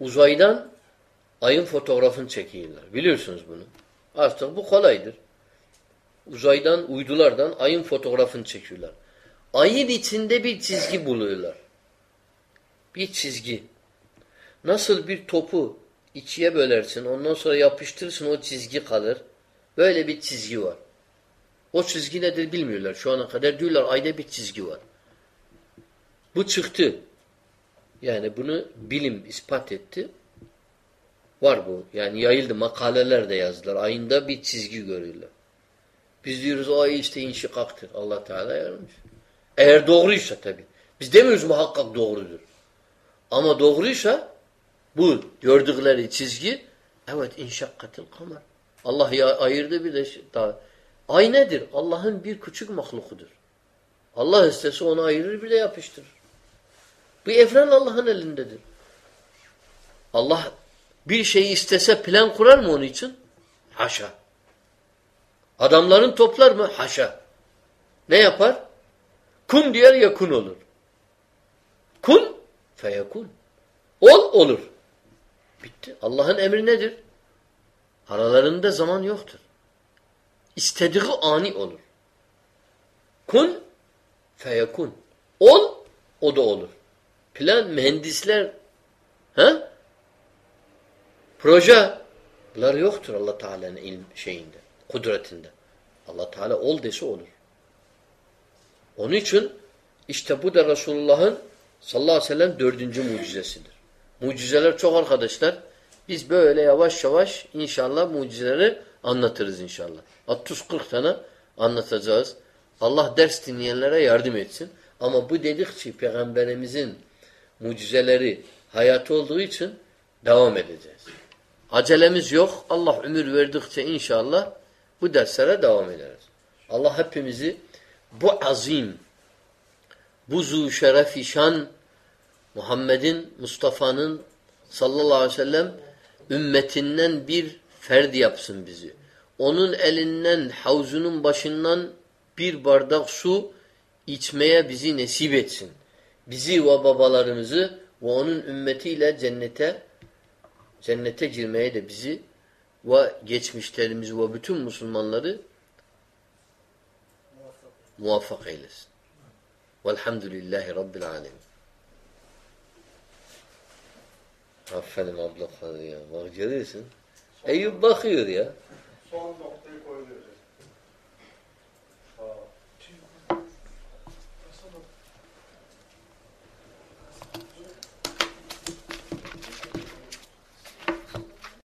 Uzaydan ayın fotoğrafını çekiyorlar. Biliyorsunuz bunu. Artık bu kolaydır. Uzaydan, uydulardan ayın fotoğrafını çekiyorlar. Ayın içinde bir çizgi buluyorlar. Bir çizgi. Nasıl bir topu ikiye bölersin, ondan sonra yapıştırırsın o çizgi kalır. Böyle bir çizgi var. O çizgi nedir bilmiyorlar şu ana kadar. Diyorlar ayda bir çizgi var. Bu çıktı. Yani bunu bilim ispat etti. Var bu. Yani yayıldı. Makaleler de yazdılar. Ayında bir çizgi görüyorlar. Biz diyoruz o ay işte inşikaktır. Allah Teala yarmış. Eğer doğruysa tabi. Biz demiyoruz muhakkak doğrudur. Ama doğruysa bu gördükleri çizgi evet inşakkatil kamer. Allah ayırdı bir de daha. Ay nedir? Allah'ın bir küçük mahlukudur. Allah istese onu ayırır bir de yapıştırır. Bu evren Allah'ın elindedir. Allah bir şeyi istese plan kurar mı onun için? Haşa. Adamların toplar mı? Haşa. Ne yapar? Kun diyor ya kun olur. Kun feyekun. Ol olur. Bitti. Allah'ın emri nedir? Aralarında zaman yoktur. İstediği ani olur. Kun feyekun. Ol o da olur. Plan mühendisler he? Projeler yoktur Allah Teala'nın ilm şeyinde, kudretinde. Allah Teala ol dese olur. Onun için işte bu da Resulullah'ın sallallahu aleyhi ve sellem dördüncü mucizesidir. Mucizeler çok arkadaşlar. Biz böyle yavaş yavaş inşallah mucizeleri anlatırız inşallah. 30-40 tane anlatacağız. Allah ders dinleyenlere yardım etsin. Ama bu dedikçe Peygamberimizin mucizeleri hayatı olduğu için devam edeceğiz. Acelemiz yok. Allah ömür verdikçe inşallah bu derslere devam ederiz. Allah hepimizi bu azim, bu zu şan Muhammed'in, Mustafa'nın sallallahu aleyhi ve sellem ümmetinden bir ferdi yapsın bizi. Onun elinden, havzunun başından bir bardak su içmeye bizi nasip etsin. Bizi ve babalarımızı ve onun ümmetiyle cennete cennete girmeye de bizi ve geçmişlerimizi ve bütün Müslümanları muvaffak eylesin. Velhamdülillahi Rabbil alemin. Aferin abla ya. Bak görüyorsun. Eyüp bakıyor ya. Son noktayı koyuyoruz.